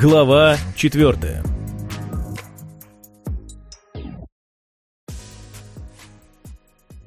Глава 4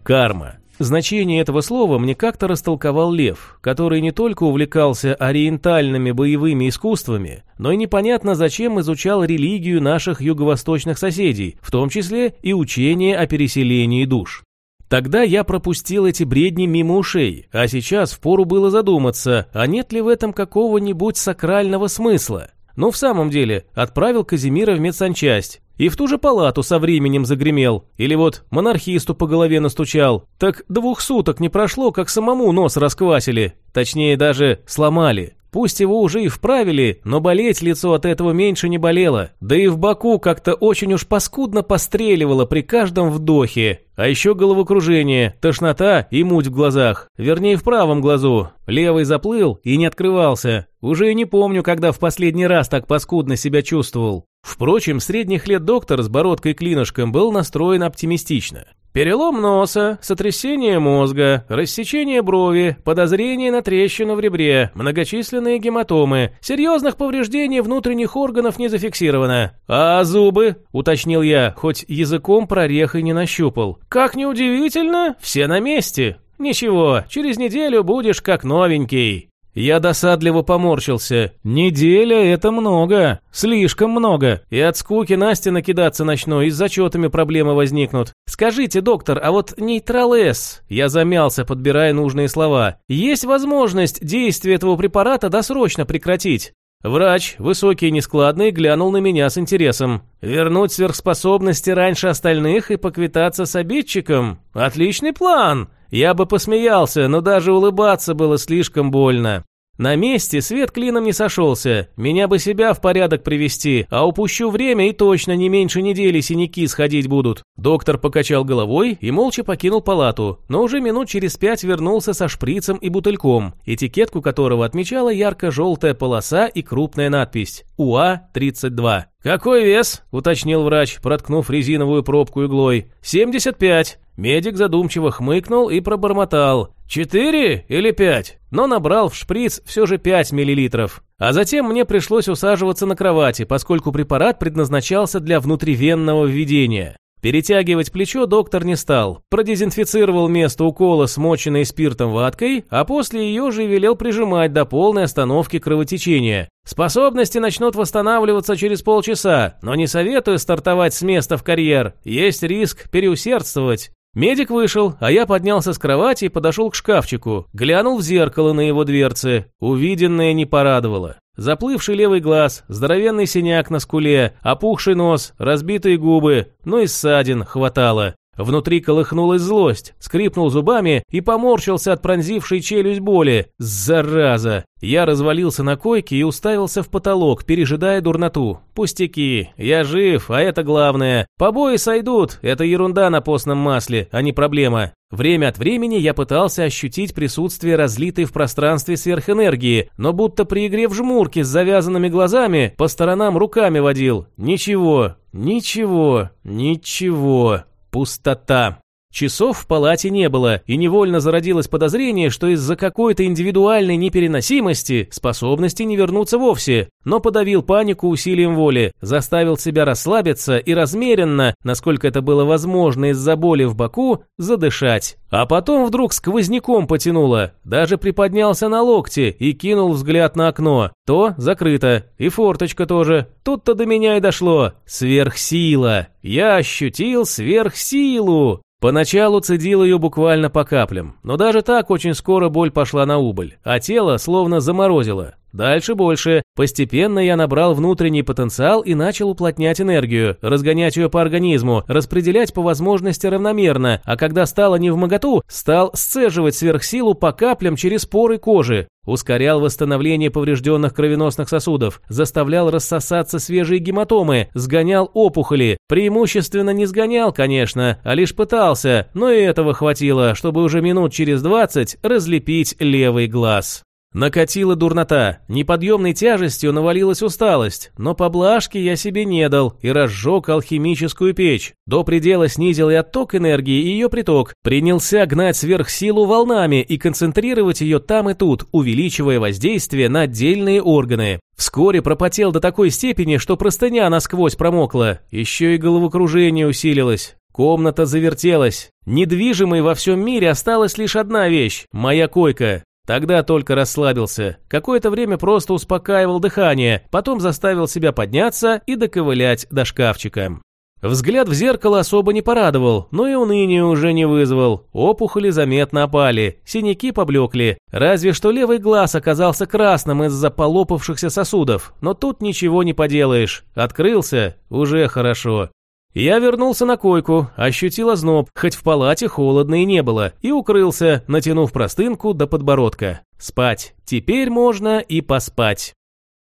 Карма. Значение этого слова мне как-то растолковал Лев, который не только увлекался ориентальными боевыми искусствами, но и непонятно зачем изучал религию наших юго-восточных соседей, в том числе и учение о переселении душ. Тогда я пропустил эти бредни мимо ушей, а сейчас впору было задуматься, а нет ли в этом какого-нибудь сакрального смысла. Ну, в самом деле, отправил Казимира в медсанчасть. И в ту же палату со временем загремел. Или вот монархисту по голове настучал. Так двух суток не прошло, как самому нос расквасили. Точнее, даже сломали. Пусть его уже и вправили, но болеть лицо от этого меньше не болело. Да и в боку как-то очень уж паскудно постреливало при каждом вдохе. А еще головокружение, тошнота и муть в глазах. Вернее, в правом глазу. Левый заплыл и не открывался. Уже и не помню, когда в последний раз так паскудно себя чувствовал. Впрочем, средних лет доктор с бородкой-клинышком был настроен оптимистично. Перелом носа, сотрясение мозга, рассечение брови, подозрение на трещину в ребре, многочисленные гематомы, серьезных повреждений внутренних органов не зафиксировано. А зубы, уточнил я, хоть языком прорехой не нащупал. Как неудивительно, все на месте. Ничего, через неделю будешь как новенький. Я досадливо поморщился. Неделя – это много. Слишком много. И от скуки Насте накидаться начну, и с зачетами проблемы возникнут. Скажите, доктор, а вот нейтралес, я замялся, подбирая нужные слова, есть возможность действие этого препарата досрочно прекратить? Врач, высокий и нескладный, глянул на меня с интересом. Вернуть сверхспособности раньше остальных и поквитаться с обидчиком? Отличный план! Я бы посмеялся, но даже улыбаться было слишком больно. На месте свет клином не сошелся. Меня бы себя в порядок привести, а упущу время и точно не меньше недели синяки сходить будут. Доктор покачал головой и молча покинул палату, но уже минут через пять вернулся со шприцем и бутыльком, этикетку которого отмечала ярко-желтая полоса и крупная надпись «УА-32». «Какой вес?» – уточнил врач, проткнув резиновую пробку иглой. «Семьдесят пять». Медик задумчиво хмыкнул и пробормотал. «Четыре или пять?» Но набрал в шприц все же пять миллилитров. А затем мне пришлось усаживаться на кровати, поскольку препарат предназначался для внутривенного введения. Перетягивать плечо доктор не стал. Продезинфицировал место укола, смоченной спиртом ваткой, а после ее же велел прижимать до полной остановки кровотечения. Способности начнут восстанавливаться через полчаса, но не советую стартовать с места в карьер. Есть риск переусердствовать. Медик вышел, а я поднялся с кровати и подошел к шкафчику, глянул в зеркало на его дверце. Увиденное не порадовало. Заплывший левый глаз, здоровенный синяк на скуле, опухший нос, разбитые губы, но и ссадин хватало. Внутри колыхнулась злость, скрипнул зубами и поморщился от пронзившей челюсть боли. Зараза! Я развалился на койке и уставился в потолок, пережидая дурноту. Пустяки, я жив, а это главное. Побои сойдут, это ерунда на постном масле, а не проблема. Время от времени я пытался ощутить присутствие разлитой в пространстве сверхэнергии, но будто при игре в жмурки с завязанными глазами по сторонам руками водил. Ничего, ничего, ничего. Пустота. Часов в палате не было, и невольно зародилось подозрение, что из-за какой-то индивидуальной непереносимости способности не вернутся вовсе, но подавил панику усилием воли, заставил себя расслабиться и размеренно, насколько это было возможно из-за боли в боку, задышать. А потом вдруг сквозняком потянуло, даже приподнялся на локте и кинул взгляд на окно. То закрыто, и форточка тоже. Тут-то до меня и дошло. Сверхсила. Я ощутил сверхсилу. Поначалу цедил ее буквально по каплям, но даже так очень скоро боль пошла на убыль, а тело словно заморозило. Дальше больше. Постепенно я набрал внутренний потенциал и начал уплотнять энергию, разгонять ее по организму, распределять по возможности равномерно, а когда стало не в моготу, стал сцеживать сверхсилу по каплям через поры кожи. Ускорял восстановление поврежденных кровеносных сосудов, заставлял рассосаться свежие гематомы, сгонял опухоли. Преимущественно не сгонял, конечно, а лишь пытался, но и этого хватило, чтобы уже минут через двадцать разлепить левый глаз. Накатила дурнота, неподъемной тяжестью навалилась усталость, но поблажки я себе не дал и разжег алхимическую печь. До предела снизил и отток энергии, и ее приток. Принялся гнать сверхсилу волнами и концентрировать ее там и тут, увеличивая воздействие на отдельные органы. Вскоре пропотел до такой степени, что простыня насквозь промокла. Еще и головокружение усилилось. Комната завертелась. Недвижимой во всем мире осталась лишь одна вещь – моя койка. Тогда только расслабился. Какое-то время просто успокаивал дыхание, потом заставил себя подняться и доковылять до шкафчика. Взгляд в зеркало особо не порадовал, но и уныние уже не вызвал. Опухоли заметно опали, синяки поблекли. Разве что левый глаз оказался красным из-за полопавшихся сосудов. Но тут ничего не поделаешь. Открылся – уже хорошо. Я вернулся на койку, ощутил озноб, хоть в палате холодно и не было, и укрылся, натянув простынку до подбородка. Спать. Теперь можно и поспать.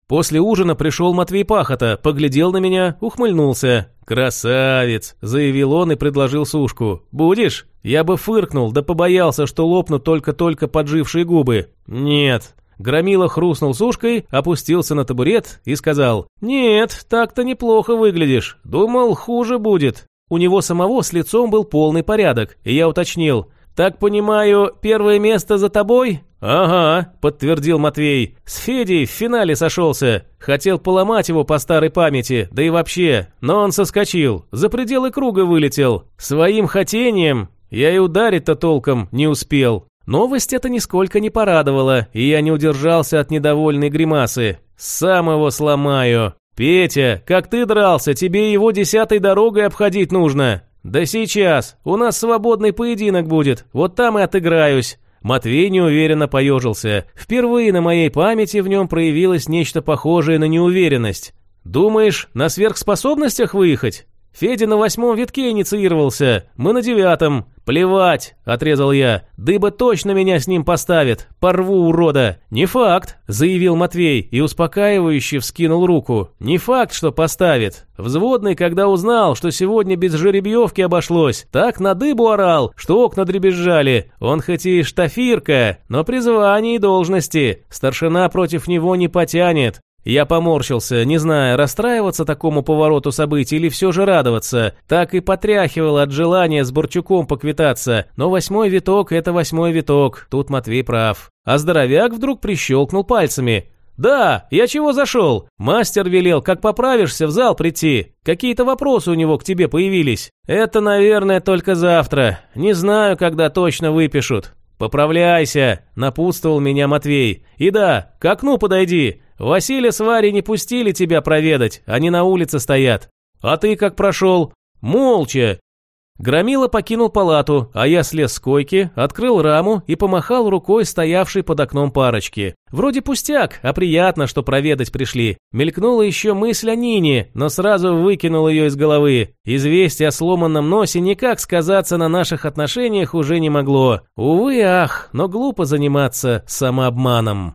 После ужина пришел Матвей Пахота, поглядел на меня, ухмыльнулся. «Красавец!» – заявил он и предложил сушку. «Будешь?» Я бы фыркнул, да побоялся, что лопнут только-только поджившие губы. «Нет». Громила хрустнул сушкой, опустился на табурет и сказал, «Нет, так-то неплохо выглядишь. Думал, хуже будет». У него самого с лицом был полный порядок, и я уточнил, «Так понимаю, первое место за тобой?» «Ага», — подтвердил Матвей. «С Федей в финале сошелся. Хотел поломать его по старой памяти, да и вообще. Но он соскочил, за пределы круга вылетел. Своим хотением я и ударить-то толком не успел». Новость эта нисколько не порадовала, и я не удержался от недовольной гримасы. «Сам его сломаю!» «Петя, как ты дрался, тебе его десятой дорогой обходить нужно!» «Да сейчас! У нас свободный поединок будет, вот там и отыграюсь!» Матвей неуверенно поежился. Впервые на моей памяти в нем проявилось нечто похожее на неуверенность. «Думаешь, на сверхспособностях выехать?» Федя на восьмом витке инициировался, мы на девятом. Плевать, отрезал я. Дыба точно меня с ним поставит. Порву урода. Не факт, заявил Матвей и успокаивающе вскинул руку. Не факт, что поставит. Взводный, когда узнал, что сегодня без жеребьевки обошлось, так на дыбу орал, что окна дребезжали. Он хоть и штафирка, но при звании и должности. Старшина против него не потянет. Я поморщился, не зная, расстраиваться такому повороту событий или все же радоваться. Так и потряхивал от желания с Борчуком поквитаться. Но восьмой виток – это восьмой виток, тут Матвей прав. А здоровяк вдруг прищелкнул пальцами. «Да, я чего зашел? Мастер велел, как поправишься, в зал прийти. Какие-то вопросы у него к тебе появились. Это, наверное, только завтра. Не знаю, когда точно выпишут». «Поправляйся», – напутствовал меня Матвей. «И да, к окну подойди. Василия с Варей не пустили тебя проведать, они на улице стоят. А ты как прошел? Молча. Громила покинул палату, а я слез с койки, открыл раму и помахал рукой стоявшей под окном парочки. Вроде пустяк, а приятно, что проведать пришли. Мелькнула еще мысль о Нине, но сразу выкинул ее из головы. Известие о сломанном носе никак сказаться на наших отношениях уже не могло. Увы, ах, но глупо заниматься самообманом.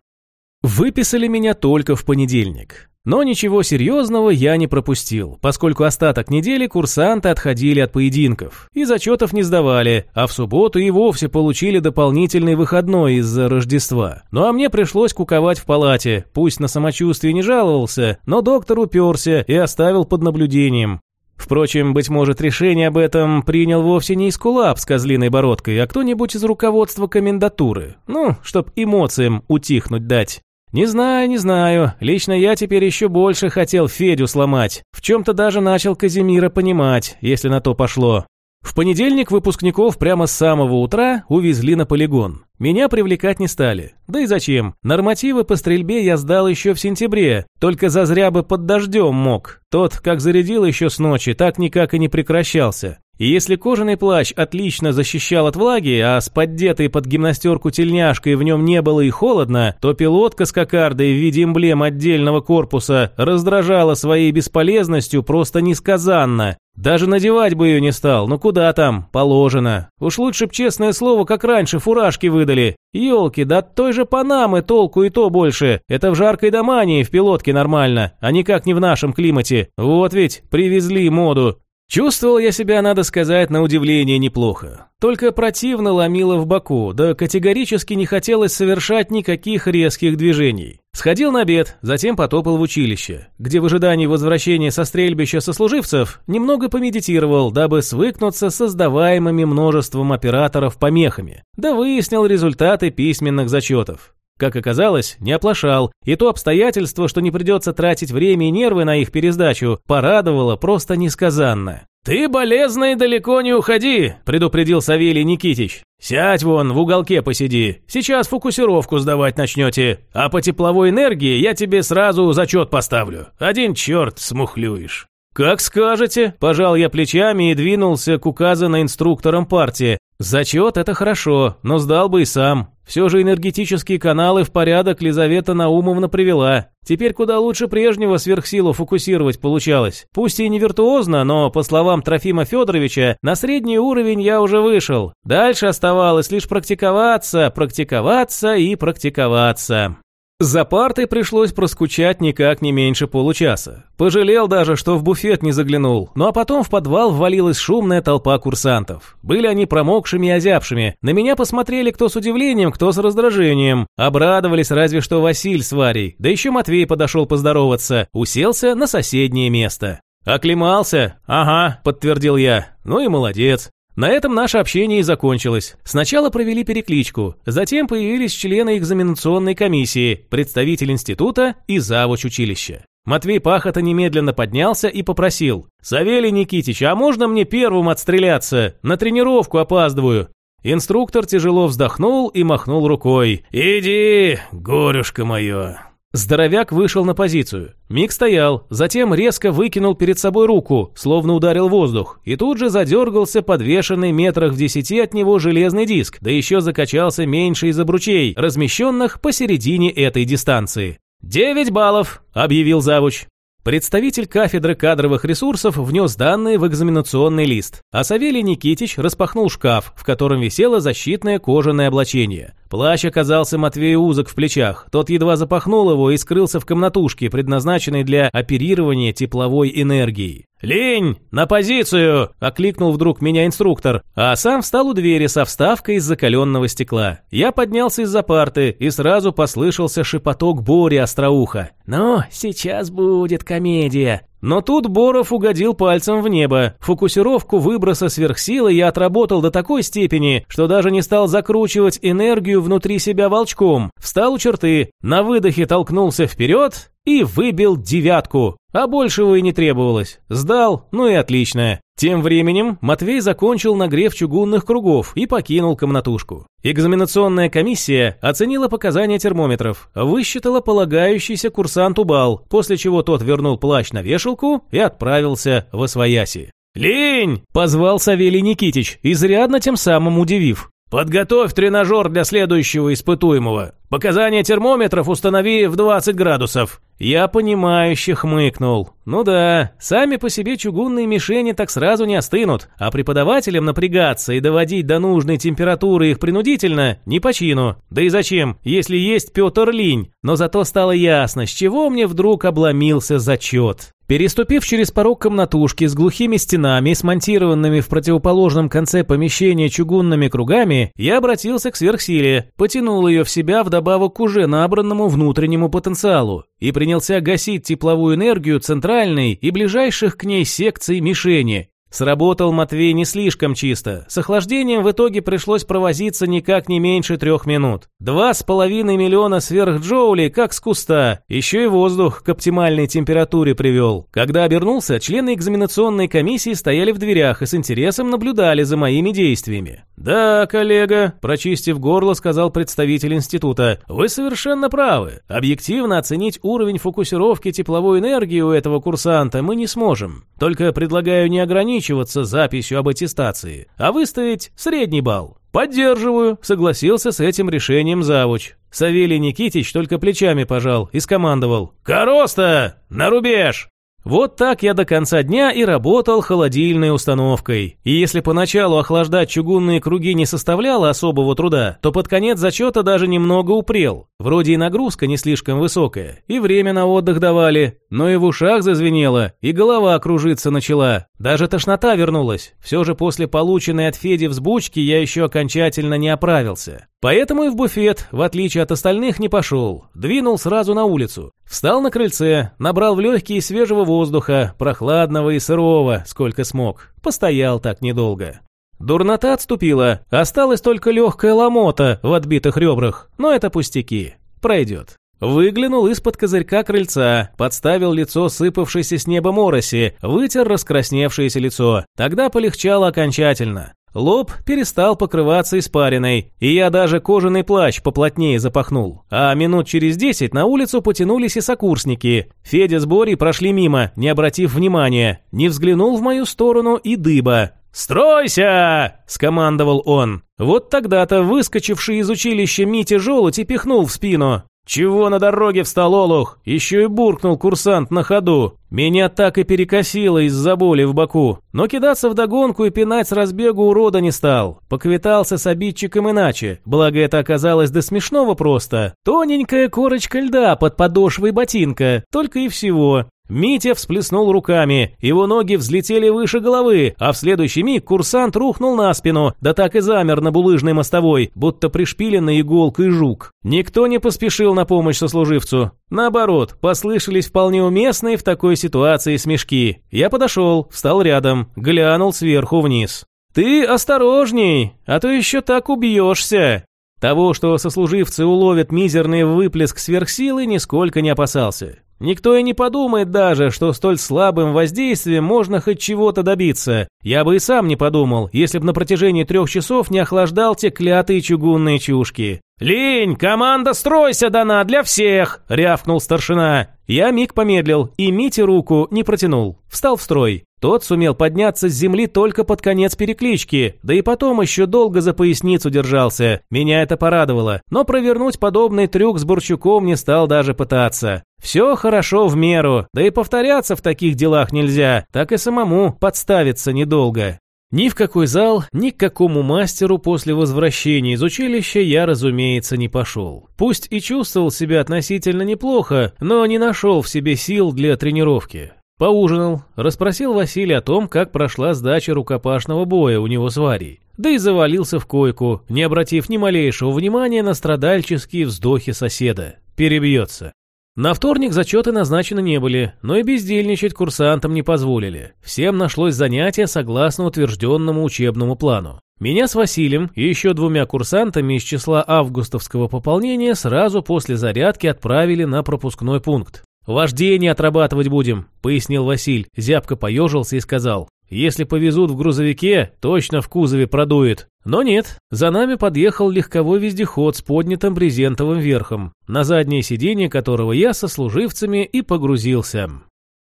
Выписали меня только в понедельник. Но ничего серьезного я не пропустил, поскольку остаток недели курсанты отходили от поединков и зачетов не сдавали, а в субботу и вовсе получили дополнительный выходной из-за Рождества. Ну а мне пришлось куковать в палате, пусть на самочувствие не жаловался, но доктор уперся и оставил под наблюдением. Впрочем, быть может, решение об этом принял вовсе не Искулап с козлиной бородкой, а кто-нибудь из руководства комендатуры. Ну, чтоб эмоциям утихнуть дать. «Не знаю, не знаю. Лично я теперь еще больше хотел Федю сломать. В чем-то даже начал Казимира понимать, если на то пошло. В понедельник выпускников прямо с самого утра увезли на полигон. Меня привлекать не стали. Да и зачем? Нормативы по стрельбе я сдал еще в сентябре, только зазря бы под дождем мог. Тот, как зарядил еще с ночи, так никак и не прекращался. И если кожаный плащ отлично защищал от влаги, а с поддетой под гимнастерку тельняшкой в нем не было и холодно, то пилотка с кокардой в виде эмблем отдельного корпуса раздражала своей бесполезностью просто несказанно. Даже надевать бы ее не стал, но куда там, положено. Уж лучше б честное слово, как раньше, фуражки выдали. Елки, да от той же Панамы толку и то больше. Это в жаркой домании в пилотке нормально, а никак не в нашем климате. Вот ведь, привезли моду. Чувствовал я себя, надо сказать, на удивление неплохо. Только противно ломило в боку, да категорически не хотелось совершать никаких резких движений. Сходил на обед, затем потопал в училище, где в ожидании возвращения со стрельбища сослуживцев немного помедитировал, дабы свыкнуться с создаваемыми множеством операторов помехами, да выяснил результаты письменных зачетов. Как оказалось, не оплошал, и то обстоятельство, что не придется тратить время и нервы на их пересдачу, порадовало просто несказанно. «Ты, болезный, далеко не уходи», – предупредил Савелий Никитич. «Сядь вон, в уголке посиди. Сейчас фокусировку сдавать начнете. А по тепловой энергии я тебе сразу зачет поставлю. Один черт смухлюешь». «Как скажете», – пожал я плечами и двинулся к указанной инструкторам партии. «Зачет – это хорошо, но сдал бы и сам. Все же энергетические каналы в порядок Лизавета Наумовна привела. Теперь куда лучше прежнего сверхсилу фокусировать получалось. Пусть и не виртуозно, но, по словам Трофима Федоровича, на средний уровень я уже вышел. Дальше оставалось лишь практиковаться, практиковаться и практиковаться. За партой пришлось проскучать никак не меньше получаса. Пожалел даже, что в буфет не заглянул. Ну а потом в подвал ввалилась шумная толпа курсантов. Были они промокшими и озябшими. На меня посмотрели кто с удивлением, кто с раздражением. Обрадовались разве что Василь с Варей. Да еще Матвей подошел поздороваться. Уселся на соседнее место. «Оклемался?» «Ага», — подтвердил я. «Ну и молодец. На этом наше общение и закончилось. Сначала провели перекличку, затем появились члены экзаменационной комиссии, представитель института и завуч училища. Матвей Пахота немедленно поднялся и попросил. «Савелий Никитич, а можно мне первым отстреляться? На тренировку опаздываю». Инструктор тяжело вздохнул и махнул рукой. «Иди, горюшка мое». Здоровяк вышел на позицию. Миг стоял, затем резко выкинул перед собой руку, словно ударил воздух, и тут же задергался подвешенный метрах в десяти от него железный диск, да еще закачался меньше из обручей, размещенных посередине этой дистанции. «Девять баллов», — объявил завуч. Представитель кафедры кадровых ресурсов внес данные в экзаменационный лист, а Савелий Никитич распахнул шкаф, в котором висело защитное кожаное облачение. Плащ оказался Матвею узок в плечах, тот едва запахнул его и скрылся в комнатушке, предназначенной для оперирования тепловой энергией. «Лень! На позицию!» – окликнул вдруг меня инструктор, а сам встал у двери со вставкой из закаленного стекла. Я поднялся из-за парты, и сразу послышался шепоток Бори Остроуха. «Ну, сейчас будет комедия!» Но тут Боров угодил пальцем в небо. Фокусировку выброса сверхсилы я отработал до такой степени, что даже не стал закручивать энергию внутри себя волчком. Встал у черты, на выдохе толкнулся вперед и выбил девятку. А большего и не требовалось. Сдал, ну и отлично. Тем временем Матвей закончил нагрев чугунных кругов и покинул комнатушку. Экзаменационная комиссия оценила показания термометров, высчитала полагающийся курсанту балл, после чего тот вернул плащ на вешалку и отправился в Освояси. «Лень!» – позвал Савелий Никитич, изрядно тем самым удивив. «Подготовь тренажер для следующего испытуемого. Показания термометров установи в 20 градусов». Я понимающе хмыкнул. Ну да, сами по себе чугунные мишени так сразу не остынут, а преподавателям напрягаться и доводить до нужной температуры их принудительно не по чину. Да и зачем, если есть Петр Линь? Но зато стало ясно, с чего мне вдруг обломился зачет. Переступив через порог комнатушки с глухими стенами и смонтированными в противоположном конце помещения чугунными кругами, я обратился к сверхсиле, потянул ее в себя вдобавок к уже набранному внутреннему потенциалу и принялся гасить тепловую энергию центральной и ближайших к ней секций мишени, Сработал Матвей не слишком чисто. С охлаждением в итоге пришлось провозиться никак не меньше трех минут. Два с половиной миллиона сверхджоулей как с куста. Еще и воздух к оптимальной температуре привел. Когда обернулся, члены экзаменационной комиссии стояли в дверях и с интересом наблюдали за моими действиями. «Да, коллега», – прочистив горло, сказал представитель института, – «вы совершенно правы. Объективно оценить уровень фокусировки тепловой энергии у этого курсанта мы не сможем. Только предлагаю не ограничивать ограничиваться записью об аттестации, а выставить средний балл. «Поддерживаю», — согласился с этим решением завуч. Савелий Никитич только плечами пожал и скомандовал. «Короста! На рубеж!» Вот так я до конца дня и работал холодильной установкой. И если поначалу охлаждать чугунные круги не составляло особого труда, то под конец зачета даже немного упрел. Вроде и нагрузка не слишком высокая, и время на отдых давали, но и в ушах зазвенело, и голова кружиться начала. Даже тошнота вернулась. Все же после полученной от Феди взбучки я еще окончательно не оправился. Поэтому и в буфет, в отличие от остальных, не пошел. Двинул сразу на улицу. Встал на крыльце, набрал в легкие свежего воздуха, прохладного и сырого, сколько смог. Постоял так недолго. Дурнота отступила, осталась только легкая ломота в отбитых ребрах, но это пустяки. Пройдет. Выглянул из-под козырька крыльца, подставил лицо сыпавшейся с неба мороси, вытер раскрасневшееся лицо. Тогда полегчало окончательно. Лоб перестал покрываться испариной, и я даже кожаный плащ поплотнее запахнул. А минут через десять на улицу потянулись и сокурсники. Федя с Борей прошли мимо, не обратив внимания. Не взглянул в мою сторону и дыба. «Стройся!» – скомандовал он. Вот тогда-то выскочивший из училища Митя Желудь и пихнул в спину. «Чего на дороге встал Олух?» Еще и буркнул курсант на ходу. Меня так и перекосило из-за боли в боку. Но кидаться в догонку и пинать с разбегу урода не стал. Поквитался с обидчиком иначе. Благо это оказалось до смешного просто. Тоненькая корочка льда под подошвой ботинка. Только и всего. Митя всплеснул руками, его ноги взлетели выше головы, а в следующий миг курсант рухнул на спину, да так и замер на булыжной мостовой, будто пришпиленный иголкой жук. Никто не поспешил на помощь сослуживцу. Наоборот, послышались вполне уместные в такой ситуации смешки. Я подошел, встал рядом, глянул сверху вниз. «Ты осторожней, а то еще так убьешься!» Того, что сослуживцы уловят мизерный выплеск сверхсилы, нисколько не опасался. Никто и не подумает даже, что столь слабым воздействием можно хоть чего-то добиться. Я бы и сам не подумал, если бы на протяжении трех часов не охлаждал те клятые чугунные чушки. «Лень, команда «Стройся» дана для всех!» – рявкнул старшина. Я миг помедлил и Мите руку не протянул. Встал в строй. Тот сумел подняться с земли только под конец переклички, да и потом еще долго за поясницу держался. Меня это порадовало, но провернуть подобный трюк с Бурчуком не стал даже пытаться. Все хорошо в меру, да и повторяться в таких делах нельзя, так и самому подставиться недолго. Ни в какой зал, ни к какому мастеру после возвращения из училища я, разумеется, не пошел. Пусть и чувствовал себя относительно неплохо, но не нашел в себе сил для тренировки. Поужинал, расспросил Василия о том, как прошла сдача рукопашного боя у него с Варей. Да и завалился в койку, не обратив ни малейшего внимания на страдальческие вздохи соседа. Перебьется. На вторник зачеты назначены не были, но и бездельничать курсантам не позволили. Всем нашлось занятие согласно утвержденному учебному плану. Меня с Василием и еще двумя курсантами из числа августовского пополнения сразу после зарядки отправили на пропускной пункт. «Вождение отрабатывать будем», — пояснил Василь. Зябко поежился и сказал. Если повезут в грузовике, точно в кузове продует. Но нет, за нами подъехал легковой вездеход с поднятым брезентовым верхом, на заднее сиденье которого я со служивцами и погрузился.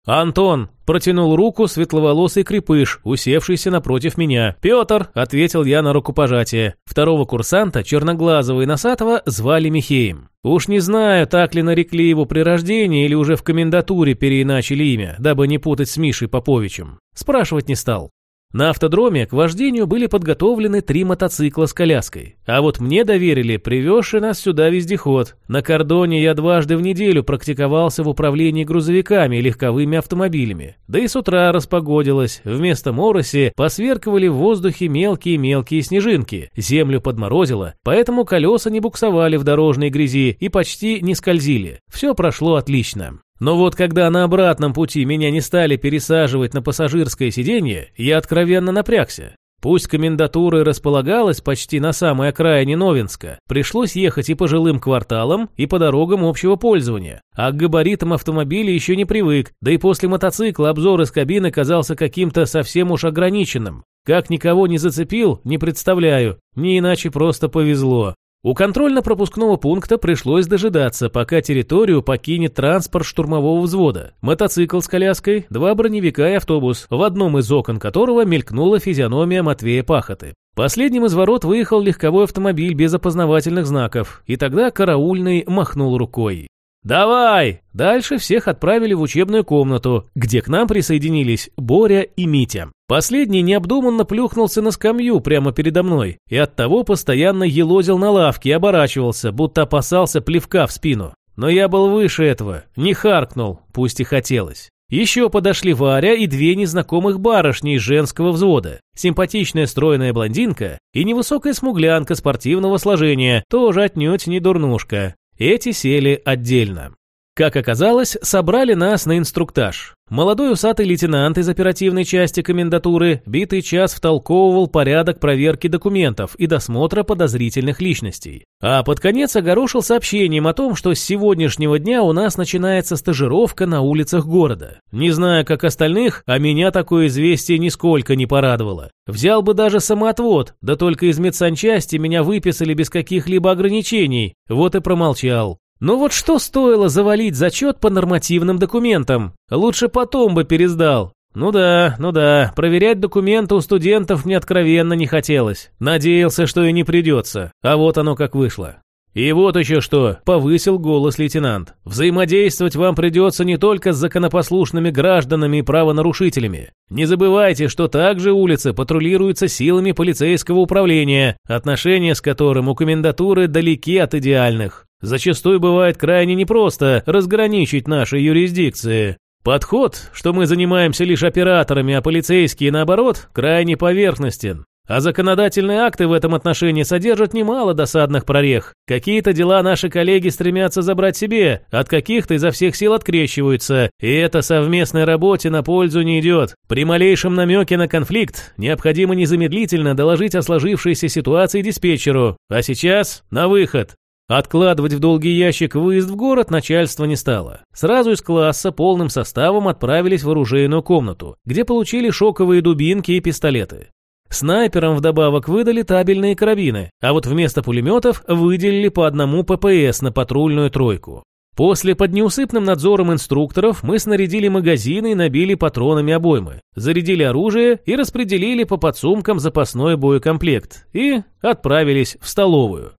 «Антон!» – протянул руку светловолосый крепыш, усевшийся напротив меня. «Петр!» – ответил я на рукопожатие. Второго курсанта, черноглазого и носатого, звали Михеем. Уж не знаю, так ли нарекли его при рождении или уже в комендатуре переиначили имя, дабы не путать с Мишей Поповичем. Спрашивать не стал. На автодроме к вождению были подготовлены три мотоцикла с коляской. А вот мне доверили привезший нас сюда вездеход. На кордоне я дважды в неделю практиковался в управлении грузовиками и легковыми автомобилями. Да и с утра распогодилось. Вместо мороси посверкивали в воздухе мелкие-мелкие снежинки. Землю подморозило, поэтому колеса не буксовали в дорожной грязи и почти не скользили. Все прошло отлично. Но вот когда на обратном пути меня не стали пересаживать на пассажирское сиденье, я откровенно напрягся. Пусть комендатура располагалась почти на самой окраине Новинска, пришлось ехать и по жилым кварталам, и по дорогам общего пользования. А к габаритам автомобиля еще не привык, да и после мотоцикла обзор из кабины казался каким-то совсем уж ограниченным. Как никого не зацепил, не представляю, не иначе просто повезло. У контрольно-пропускного пункта пришлось дожидаться, пока территорию покинет транспорт штурмового взвода. Мотоцикл с коляской, два броневика и автобус, в одном из окон которого мелькнула физиономия Матвея Пахоты. Последним из ворот выехал легковой автомобиль без опознавательных знаков, и тогда караульный махнул рукой. «Давай!» Дальше всех отправили в учебную комнату, где к нам присоединились Боря и Митя. Последний необдуманно плюхнулся на скамью прямо передо мной и оттого постоянно елозил на лавке и оборачивался, будто опасался плевка в спину. Но я был выше этого, не харкнул, пусть и хотелось. Еще подошли Варя и две незнакомых барышни из женского взвода. Симпатичная стройная блондинка и невысокая смуглянка спортивного сложения, тоже отнюдь не дурнушка. Эти сели отдельно. Как оказалось, собрали нас на инструктаж. Молодой усатый лейтенант из оперативной части комендатуры битый час втолковывал порядок проверки документов и досмотра подозрительных личностей. А под конец огорошил сообщением о том, что с сегодняшнего дня у нас начинается стажировка на улицах города. Не знаю, как остальных, а меня такое известие нисколько не порадовало. Взял бы даже самоотвод, да только из медсанчасти меня выписали без каких-либо ограничений, вот и промолчал. Ну вот что стоило завалить зачет по нормативным документам? Лучше потом бы пересдал. Ну да, ну да, проверять документы у студентов мне откровенно не хотелось. Надеялся, что и не придется. А вот оно как вышло. «И вот еще что», — повысил голос лейтенант. «Взаимодействовать вам придется не только с законопослушными гражданами и правонарушителями. Не забывайте, что также улицы патрулируются силами полицейского управления, отношения с которым у комендатуры далеки от идеальных. Зачастую бывает крайне непросто разграничить наши юрисдикции. Подход, что мы занимаемся лишь операторами, а полицейские наоборот, крайне поверхностен. А законодательные акты в этом отношении содержат немало досадных прорех. Какие-то дела наши коллеги стремятся забрать себе, от каких-то изо всех сил открещиваются, и это совместной работе на пользу не идет. При малейшем намеке на конфликт необходимо незамедлительно доложить о сложившейся ситуации диспетчеру. А сейчас на выход. Откладывать в долгий ящик выезд в город начальство не стало. Сразу из класса полным составом отправились в оружейную комнату, где получили шоковые дубинки и пистолеты. Снайперам вдобавок выдали табельные карабины, а вот вместо пулеметов выделили по одному ППС на патрульную тройку. После под неусыпным надзором инструкторов мы снарядили магазины и набили патронами обоймы, зарядили оружие и распределили по подсумкам запасной боекомплект и отправились в столовую.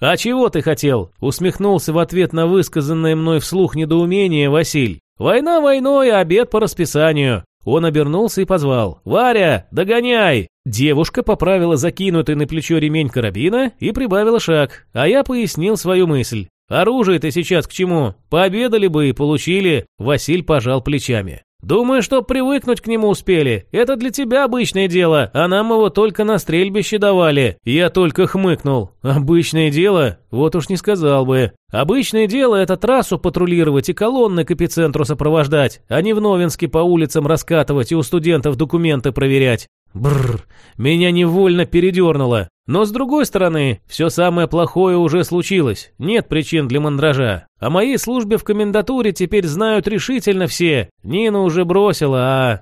«А чего ты хотел?» – усмехнулся в ответ на высказанное мной вслух недоумение Василь. «Война войной, а обед по расписанию. Он обернулся и позвал. «Варя, догоняй!» Девушка поправила закинутый на плечо ремень карабина и прибавила шаг, а я пояснил свою мысль. «Оружие-то сейчас к чему? Пообедали бы и получили!» Василь пожал плечами. «Думаю, что привыкнуть к нему успели. Это для тебя обычное дело, а нам его только на стрельбище давали». Я только хмыкнул. «Обычное дело? Вот уж не сказал бы. Обычное дело – это трассу патрулировать и колонны к эпицентру сопровождать, а не в Новинске по улицам раскатывать и у студентов документы проверять. Бррр, меня невольно передернуло. Но с другой стороны, все самое плохое уже случилось, нет причин для мандража. О моей службе в комендатуре теперь знают решительно все. Нина уже бросила, а...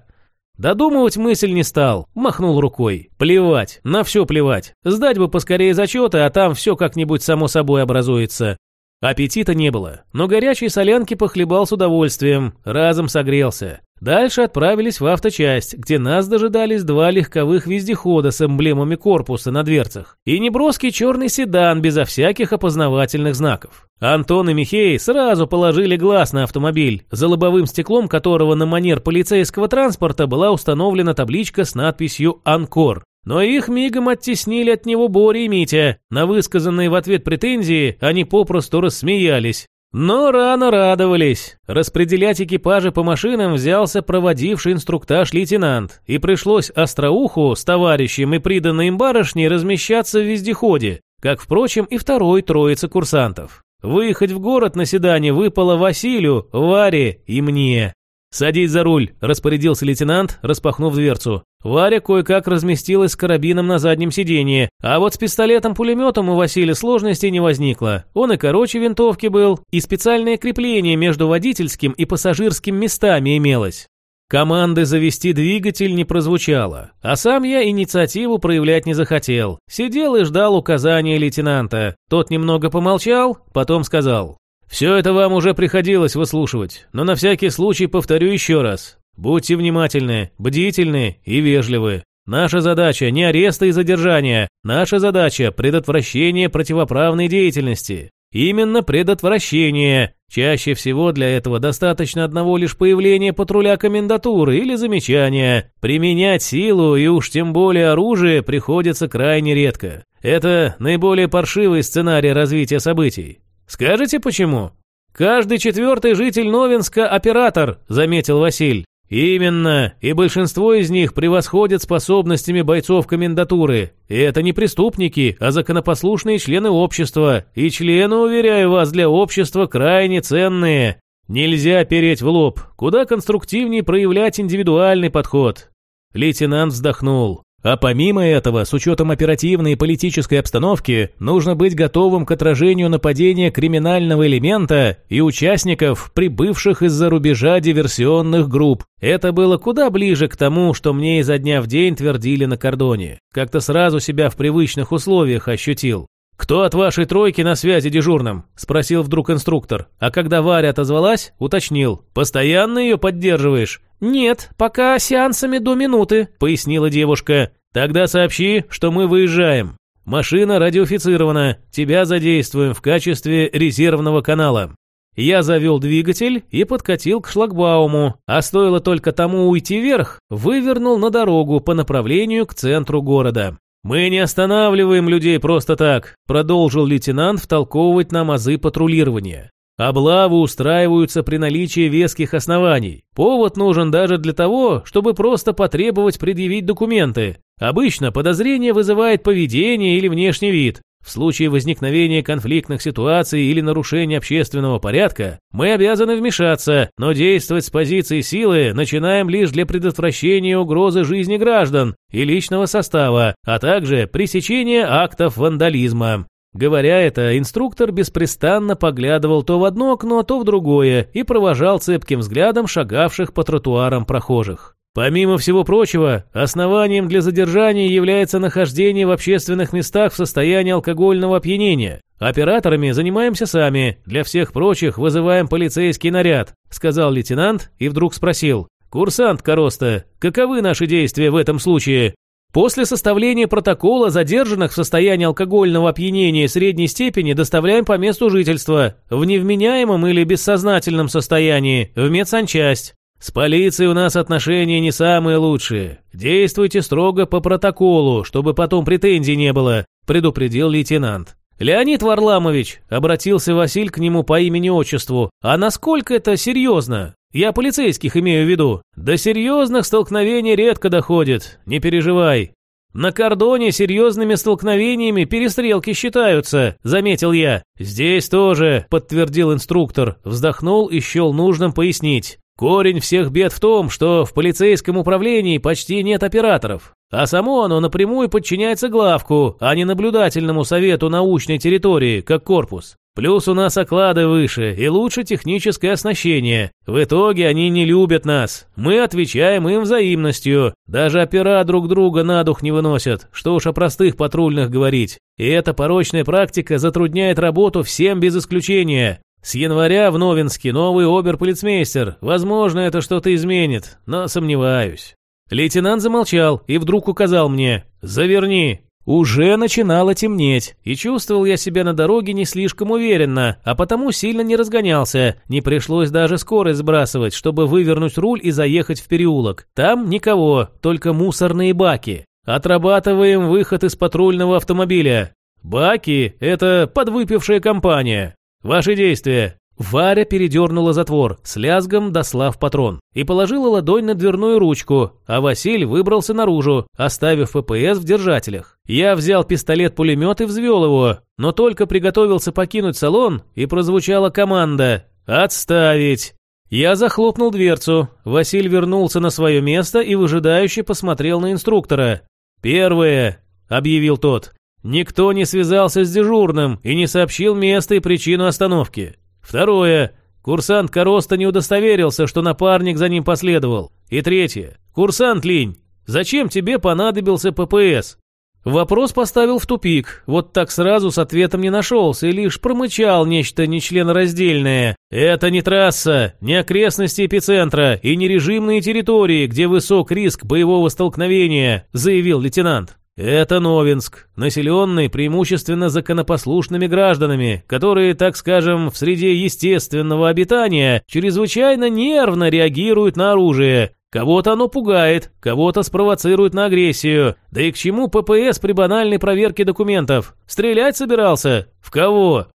Додумывать мысль не стал, махнул рукой. Плевать, на все плевать. Сдать бы поскорее зачеты, а там все как-нибудь само собой образуется. Аппетита не было, но горячей солянки похлебал с удовольствием, разом согрелся. Дальше отправились в авточасть, где нас дожидались два легковых вездехода с эмблемами корпуса на дверцах и неброский черный седан безо всяких опознавательных знаков. Антон и Михей сразу положили глаз на автомобиль, за лобовым стеклом которого на манер полицейского транспорта была установлена табличка с надписью «Анкор». Но их мигом оттеснили от него Боря и Митя. На высказанные в ответ претензии они попросту рассмеялись. Но рано радовались. Распределять экипажи по машинам взялся проводивший инструктаж лейтенант, и пришлось Остроуху с товарищем и приданной им барышней размещаться в вездеходе, как, впрочем, и второй троице курсантов. Выехать в город на седане выпало Василию, Варе и мне. «Садись за руль», – распорядился лейтенант, распахнув дверцу. Варя кое-как разместилась с карабином на заднем сиденье, а вот с пистолетом-пулеметом у Василия сложностей не возникло. Он и короче винтовки был, и специальное крепление между водительским и пассажирским местами имелось. Команды завести двигатель не прозвучало, а сам я инициативу проявлять не захотел. Сидел и ждал указания лейтенанта. Тот немного помолчал, потом сказал. «Все это вам уже приходилось выслушивать, но на всякий случай повторю еще раз. Будьте внимательны, бдительны и вежливы. Наша задача не ареста и задержания, наша задача – предотвращение противоправной деятельности. Именно предотвращение. Чаще всего для этого достаточно одного лишь появления патруля комендатуры или замечания. Применять силу и уж тем более оружие приходится крайне редко. Это наиболее паршивый сценарий развития событий. Скажете почему? Каждый четвертый житель Новинска – оператор, заметил Василь. Именно, и большинство из них превосходят способностями бойцов комендатуры. И это не преступники, а законопослушные члены общества. И члены, уверяю вас, для общества крайне ценные. Нельзя переть в лоб. Куда конструктивнее проявлять индивидуальный подход. Лейтенант вздохнул. А помимо этого, с учетом оперативной и политической обстановки, нужно быть готовым к отражению нападения криминального элемента и участников, прибывших из-за рубежа диверсионных групп. Это было куда ближе к тому, что мне изо дня в день твердили на кордоне. Как-то сразу себя в привычных условиях ощутил. «Кто от вашей тройки на связи дежурным?» – спросил вдруг инструктор. А когда Варя отозвалась, уточнил. «Постоянно ее поддерживаешь?» «Нет, пока сеансами до минуты», – пояснила девушка. «Тогда сообщи, что мы выезжаем. Машина радиофицирована, тебя задействуем в качестве резервного канала». Я завел двигатель и подкатил к шлагбауму, а стоило только тому уйти вверх, вывернул на дорогу по направлению к центру города. «Мы не останавливаем людей просто так», – продолжил лейтенант втолковывать нам азы патрулирования. Облавы устраиваются при наличии веских оснований. Повод нужен даже для того, чтобы просто потребовать предъявить документы. Обычно подозрение вызывает поведение или внешний вид. В случае возникновения конфликтных ситуаций или нарушения общественного порядка мы обязаны вмешаться, но действовать с позиции силы начинаем лишь для предотвращения угрозы жизни граждан и личного состава, а также пресечения актов вандализма. Говоря это, инструктор беспрестанно поглядывал то в одно окно, то в другое и провожал цепким взглядом шагавших по тротуарам прохожих. Помимо всего прочего, основанием для задержания является нахождение в общественных местах в состоянии алкогольного опьянения. Операторами занимаемся сами, для всех прочих вызываем полицейский наряд, сказал лейтенант и вдруг спросил. Курсант Короста, каковы наши действия в этом случае? После составления протокола задержанных в состоянии алкогольного опьянения средней степени доставляем по месту жительства, в невменяемом или бессознательном состоянии, в медсанчасть. С полицией у нас отношения не самые лучшие. Действуйте строго по протоколу, чтобы потом претензий не было, предупредил лейтенант. Леонид Варламович, обратился Василь к нему по имени-отчеству. А насколько это серьезно? Я полицейских имею в виду. До серьезных столкновений редко доходит, не переживай. На кордоне серьезными столкновениями перестрелки считаются, заметил я. Здесь тоже, подтвердил инструктор, вздохнул и счел нужным пояснить. Корень всех бед в том, что в полицейском управлении почти нет операторов, а само оно напрямую подчиняется главку, а не наблюдательному совету научной территории, как корпус. Плюс у нас оклады выше и лучше техническое оснащение. В итоге они не любят нас. Мы отвечаем им взаимностью. Даже опера друг друга на дух не выносят, что уж о простых патрульных говорить. И эта порочная практика затрудняет работу всем без исключения. С января в Новинске новый оберполицмейстер. Возможно, это что-то изменит, но сомневаюсь. Лейтенант замолчал и вдруг указал мне «Заверни». Уже начинало темнеть, и чувствовал я себя на дороге не слишком уверенно, а потому сильно не разгонялся. Не пришлось даже скорость сбрасывать, чтобы вывернуть руль и заехать в переулок. Там никого, только мусорные баки. Отрабатываем выход из патрульного автомобиля. Баки – это подвыпившая компания. «Ваши действия!» Варя передернула затвор, с лязгом дослав патрон, и положила ладонь на дверную ручку, а Василь выбрался наружу, оставив ППС в держателях. Я взял пистолет-пулемет и взвел его, но только приготовился покинуть салон, и прозвучала команда «Отставить!». Я захлопнул дверцу, Василь вернулся на свое место и выжидающе посмотрел на инструктора. «Первое», — объявил тот, Никто не связался с дежурным и не сообщил место и причину остановки. Второе. Курсант Короста не удостоверился, что напарник за ним последовал. И третье. Курсант Линь, зачем тебе понадобился ППС? Вопрос поставил в тупик, вот так сразу с ответом не нашелся и лишь промычал нечто нечленораздельное. «Это не трасса, не окрестности эпицентра и не режимные территории, где высок риск боевого столкновения», заявил лейтенант. Это Новинск, населенный преимущественно законопослушными гражданами, которые, так скажем, в среде естественного обитания чрезвычайно нервно реагируют на оружие. Кого-то оно пугает, кого-то спровоцирует на агрессию. Да и к чему ППС при банальной проверке документов? Стрелять собирался? В кого?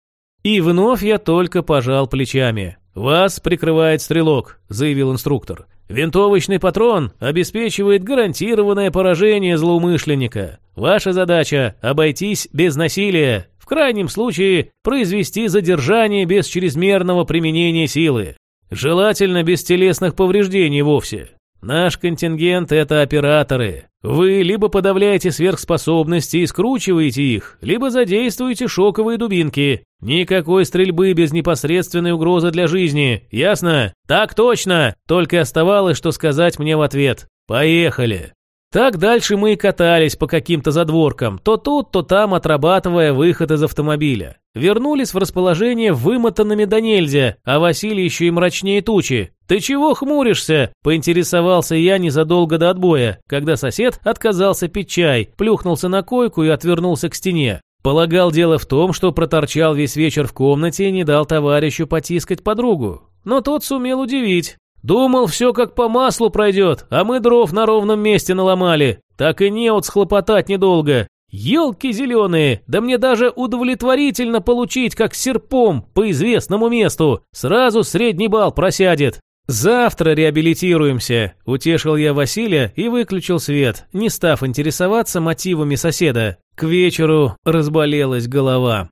И вновь я только пожал плечами. «Вас прикрывает стрелок», – заявил инструктор. «Винтовочный патрон обеспечивает гарантированное поражение злоумышленника. Ваша задача – обойтись без насилия, в крайнем случае произвести задержание без чрезмерного применения силы. Желательно без телесных повреждений вовсе. Наш контингент – это операторы. Вы либо подавляете сверхспособности и скручиваете их, либо задействуете шоковые дубинки. Никакой стрельбы без непосредственной угрозы для жизни, ясно? Так точно! Только оставалось, что сказать мне в ответ. Поехали! Так дальше мы и катались по каким-то задворкам, то тут, то там отрабатывая выход из автомобиля. Вернулись в расположение вымотанными до нельзя, а Василий еще и мрачнее тучи. «Ты чего хмуришься?» – поинтересовался я незадолго до отбоя, когда сосед отказался пить чай, плюхнулся на койку и отвернулся к стене. Полагал дело в том, что проторчал весь вечер в комнате и не дал товарищу потискать подругу. Но тот сумел удивить. Думал, все как по маслу пройдет, а мы дров на ровном месте наломали. Так и не от схлопотать недолго. Елки зеленые, да мне даже удовлетворительно получить, как серпом, по известному месту. Сразу средний балл просядет. «Завтра реабилитируемся», – утешил я Василия и выключил свет, не став интересоваться мотивами соседа. К вечеру разболелась голова.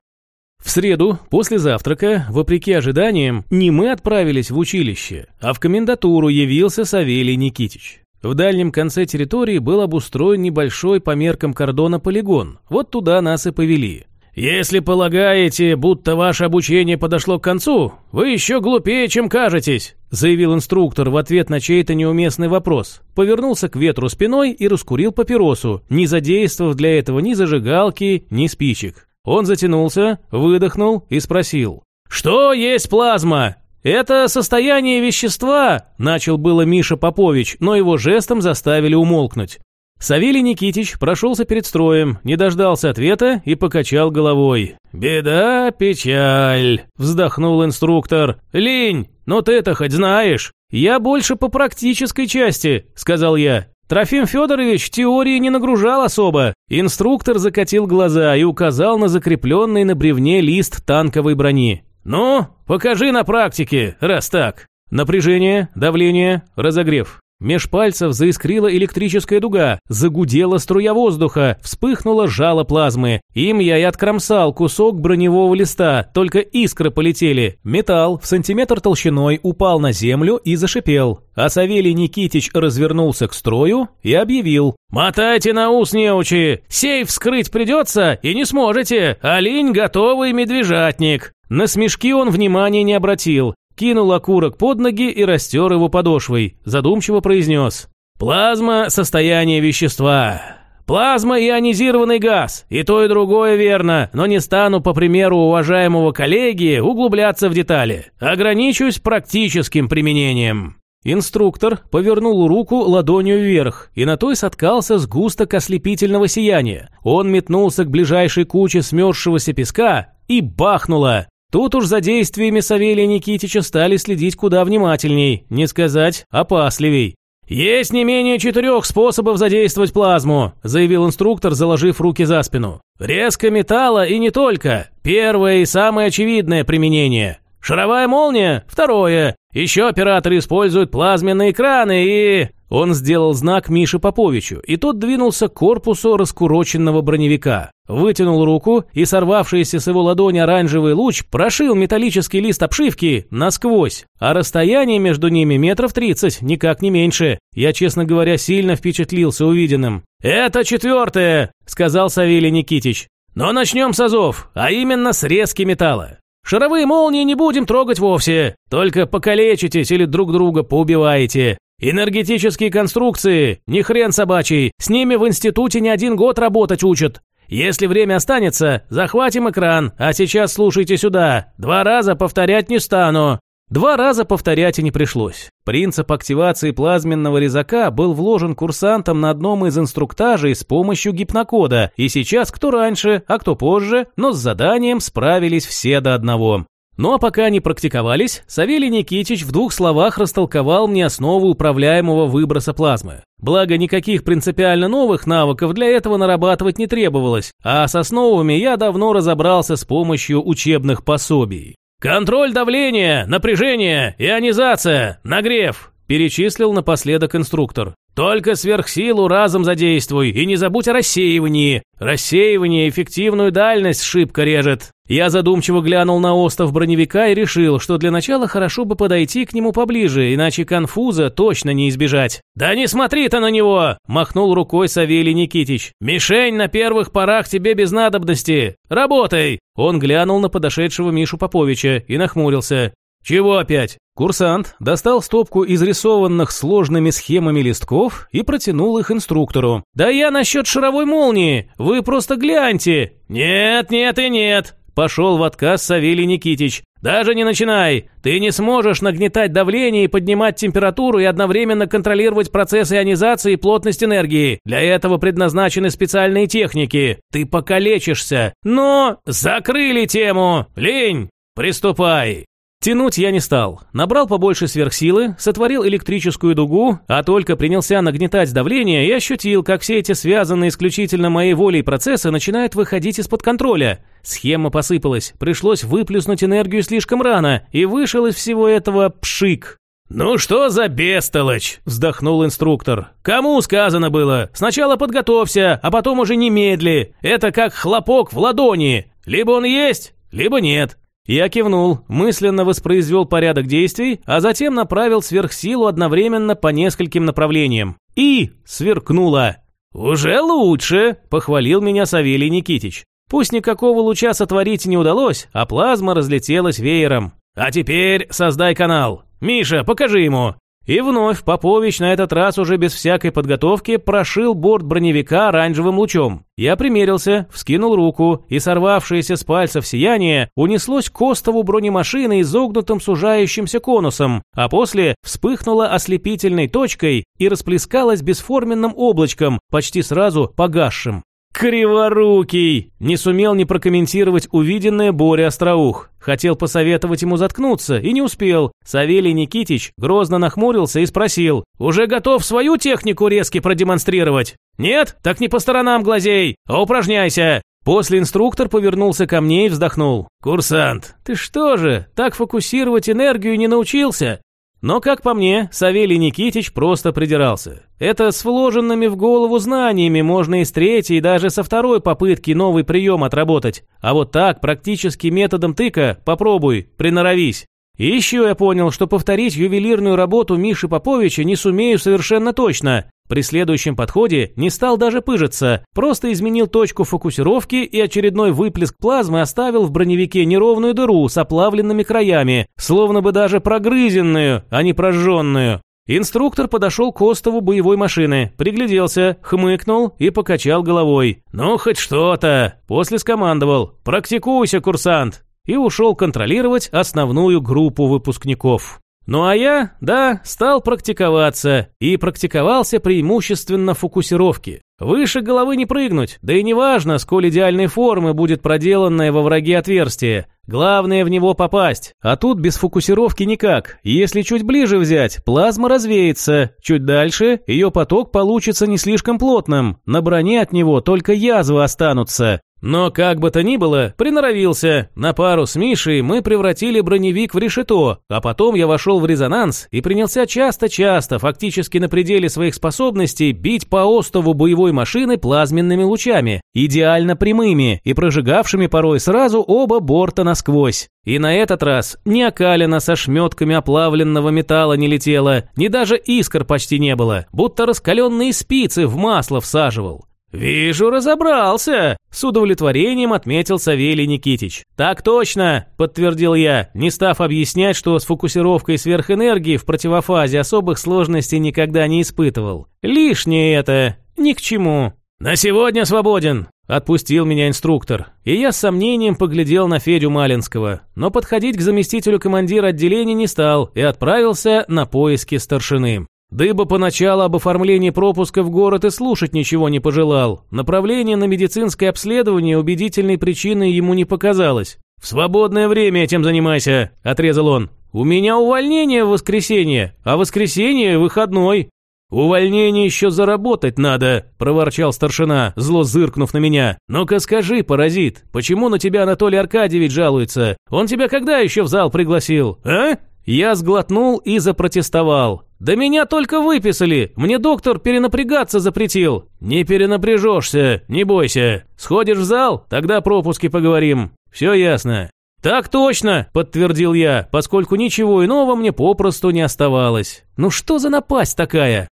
В среду, после завтрака, вопреки ожиданиям, не мы отправились в училище, а в комендатуру явился Савелий Никитич. В дальнем конце территории был обустроен небольшой по меркам кордона полигон. Вот туда нас и повели. «Если полагаете, будто ваше обучение подошло к концу, вы еще глупее, чем кажетесь», заявил инструктор в ответ на чей-то неуместный вопрос. Повернулся к ветру спиной и раскурил папиросу, не задействовав для этого ни зажигалки, ни спичек. Он затянулся, выдохнул и спросил. «Что есть плазма?» «Это состояние вещества», – начал было Миша Попович, но его жестом заставили умолкнуть. Савелий Никитич прошелся перед строем, не дождался ответа и покачал головой. «Беда, печаль», – вздохнул инструктор. «Лень, но ты это хоть знаешь?» «Я больше по практической части», – сказал я. Трофим Федорович теории не нагружал особо. Инструктор закатил глаза и указал на закрепленный на бревне лист танковой брони. «Ну, покажи на практике, раз так». Напряжение, давление, разогрев. Меж пальцев заискрила электрическая дуга, загудела струя воздуха, вспыхнуло жало плазмы. Им я и откромсал кусок броневого листа, только искры полетели. Металл в сантиметр толщиной упал на землю и зашипел. А Савелий Никитич развернулся к строю и объявил. «Мотайте на ус, неучи! Сейф вскрыть придется и не сможете! Олень готовый медвежатник!» На смешки он внимания не обратил кинул окурок под ноги и растер его подошвой. Задумчиво произнес. «Плазма – состояние вещества. Плазма – ионизированный газ. И то, и другое верно, но не стану, по примеру уважаемого коллеги, углубляться в детали. Ограничусь практическим применением». Инструктор повернул руку ладонью вверх, и на той соткался сгусток ослепительного сияния. Он метнулся к ближайшей куче смерзшегося песка и бахнуло. Тут уж за действиями Савелия Никитича стали следить куда внимательней, не сказать опасливей. «Есть не менее четырех способов задействовать плазму», заявил инструктор, заложив руки за спину. «Резко металла и не только. Первое и самое очевидное применение. Шаровая молния – второе. Еще операторы используют плазменные экраны и...» Он сделал знак Мише Поповичу, и тот двинулся к корпусу раскуроченного броневика. Вытянул руку, и сорвавшийся с его ладони оранжевый луч прошил металлический лист обшивки насквозь, а расстояние между ними метров тридцать, никак не меньше. Я, честно говоря, сильно впечатлился увиденным. «Это четвертое», — сказал Савелий Никитич. «Но начнем с азов, а именно с резки металла. Шаровые молнии не будем трогать вовсе, только покалечитесь или друг друга поубиваете. Энергетические конструкции, ни хрен собачий, с ними в институте не один год работать учат. Если время останется, захватим экран, а сейчас слушайте сюда. Два раза повторять не стану. Два раза повторять и не пришлось. Принцип активации плазменного резака был вложен курсантом на одном из инструктажей с помощью гипнокода, и сейчас кто раньше, а кто позже, но с заданием справились все до одного. Ну а пока они практиковались, Савелий Никитич в двух словах растолковал мне основу управляемого выброса плазмы. Благо, никаких принципиально новых навыков для этого нарабатывать не требовалось, а с основами я давно разобрался с помощью учебных пособий. «Контроль давления, напряжение, ионизация, нагрев», перечислил напоследок инструктор. Только сверхсилу разом задействуй и не забудь о рассеивании. Рассеивание эффективную дальность шибко режет. Я задумчиво глянул на остов броневика и решил, что для начала хорошо бы подойти к нему поближе, иначе конфуза точно не избежать. «Да не смотри ты на него!» – махнул рукой Савелий Никитич. «Мишень на первых порах тебе без надобности. Работай!» Он глянул на подошедшего Мишу Поповича и нахмурился. «Чего опять?» Курсант достал стопку изрисованных сложными схемами листков и протянул их инструктору. «Да я насчет шаровой молнии! Вы просто гляньте!» «Нет, нет и нет!» Пошел в отказ Савелий Никитич. «Даже не начинай! Ты не сможешь нагнетать давление и поднимать температуру и одновременно контролировать процесс ионизации и плотность энергии. Для этого предназначены специальные техники. Ты покалечишься. Но... Закрыли тему! Лень! Приступай!» Тянуть я не стал. Набрал побольше сверхсилы, сотворил электрическую дугу, а только принялся нагнетать давление и ощутил, как все эти связанные исключительно моей волей процессы начинают выходить из-под контроля. Схема посыпалась, пришлось выплюснуть энергию слишком рано, и вышел из всего этого пшик. «Ну что за бестолочь?» – вздохнул инструктор. «Кому сказано было? Сначала подготовься, а потом уже немедли. Это как хлопок в ладони. Либо он есть, либо нет». Я кивнул, мысленно воспроизвел порядок действий, а затем направил сверхсилу одновременно по нескольким направлениям. И сверкнуло. «Уже лучше», – похвалил меня Савелий Никитич. Пусть никакого луча сотворить не удалось, а плазма разлетелась веером. «А теперь создай канал. Миша, покажи ему». И вновь Попович на этот раз уже без всякой подготовки прошил борт броневика оранжевым лучом. Я примерился, вскинул руку, и сорвавшееся с пальцев сияние унеслось к остову бронемашины изогнутым сужающимся конусом, а после вспыхнуло ослепительной точкой и расплескалось бесформенным облачком, почти сразу погасшим. «Криворукий!» Не сумел не прокомментировать увиденное Боря Остроух. Хотел посоветовать ему заткнуться и не успел. Савелий Никитич грозно нахмурился и спросил. «Уже готов свою технику резки продемонстрировать?» «Нет? Так не по сторонам глазей, а упражняйся!» После инструктор повернулся ко мне и вздохнул. «Курсант, ты что же, так фокусировать энергию не научился? Но, как по мне, Савелий Никитич просто придирался. Это с вложенными в голову знаниями можно и с третьей, и даже со второй попытки новый прием отработать. А вот так, практически методом тыка, попробуй, приноровись. И еще я понял, что повторить ювелирную работу Миши Поповича не сумею совершенно точно. При следующем подходе не стал даже пыжиться, просто изменил точку фокусировки и очередной выплеск плазмы оставил в броневике неровную дыру с оплавленными краями, словно бы даже прогрызенную, а не прожженную. Инструктор подошел к остову боевой машины, пригляделся, хмыкнул и покачал головой. «Ну, хоть что-то!» После скомандовал. «Практикуйся, курсант!» И ушел контролировать основную группу выпускников. Ну а я, да, стал практиковаться, и практиковался преимущественно фокусировке. Выше головы не прыгнуть, да и неважно, сколь идеальной формы будет проделанное во враге отверстие. Главное в него попасть. А тут без фокусировки никак. Если чуть ближе взять, плазма развеется. Чуть дальше, ее поток получится не слишком плотным. На броне от него только язвы останутся. Но как бы то ни было, приноровился. На пару с Мишей мы превратили броневик в решето, а потом я вошел в резонанс и принялся часто-часто, фактически на пределе своих способностей, бить по остову боевой машины плазменными лучами, идеально прямыми и прожигавшими порой сразу оба борта насквозь. И на этот раз ни окалина со шметками оплавленного металла не летела, ни даже искр почти не было, будто раскаленные спицы в масло всаживал. «Вижу, разобрался!» – с удовлетворением отметил Савелий Никитич. «Так точно!» – подтвердил я, не став объяснять, что с фокусировкой сверхэнергии в противофазе особых сложностей никогда не испытывал. «Лишнее это! Ни к чему!» «На сегодня свободен!» Отпустил меня инструктор, и я с сомнением поглядел на Федю Малинского, но подходить к заместителю командира отделения не стал и отправился на поиски старшины. Дыба поначалу об оформлении пропуска в город и слушать ничего не пожелал. Направление на медицинское обследование убедительной причиной ему не показалось. «В свободное время этим занимайся», – отрезал он. «У меня увольнение в воскресенье, а воскресенье – выходной. «Увольнение еще заработать надо», – проворчал старшина, зло зыркнув на меня. «Ну-ка скажи, паразит, почему на тебя Анатолий Аркадьевич жалуется? Он тебя когда еще в зал пригласил, а?» Я сглотнул и запротестовал. «Да меня только выписали! Мне доктор перенапрягаться запретил!» «Не перенапряжешься, не бойся! Сходишь в зал? Тогда пропуски поговорим. Все ясно!» «Так точно!» – подтвердил я, поскольку ничего иного мне попросту не оставалось. «Ну что за напасть такая?»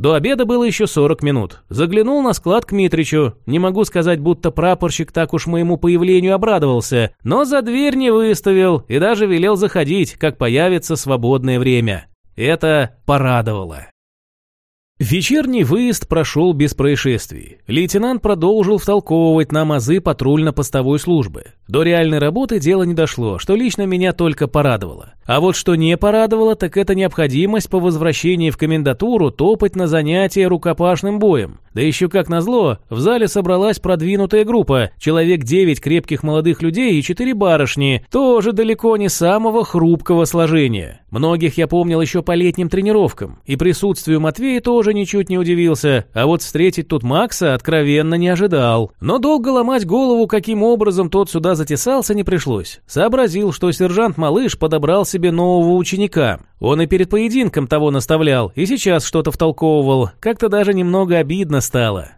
До обеда было еще 40 минут. Заглянул на склад к Митричу. Не могу сказать, будто прапорщик так уж моему появлению обрадовался, но за дверь не выставил и даже велел заходить, как появится свободное время. Это порадовало. Вечерний выезд прошел без происшествий. Лейтенант продолжил втолковывать нам азы патрульно-постовой службы. До реальной работы дело не дошло, что лично меня только порадовало. А вот что не порадовало, так это необходимость по возвращении в комендатуру топать на занятия рукопашным боем. Да еще как назло, в зале собралась продвинутая группа, человек 9 крепких молодых людей и 4 барышни, тоже далеко не самого хрупкого сложения. Многих я помнил еще по летним тренировкам, и присутствию Матвея тоже ничуть не удивился, а вот встретить тут Макса откровенно не ожидал. Но долго ломать голову, каким образом тот сюда затесался, не пришлось. Сообразил, что сержант Малыш подобрал себе нового ученика. Он и перед поединком того наставлял, и сейчас что-то втолковывал, как-то даже немного обидно стало.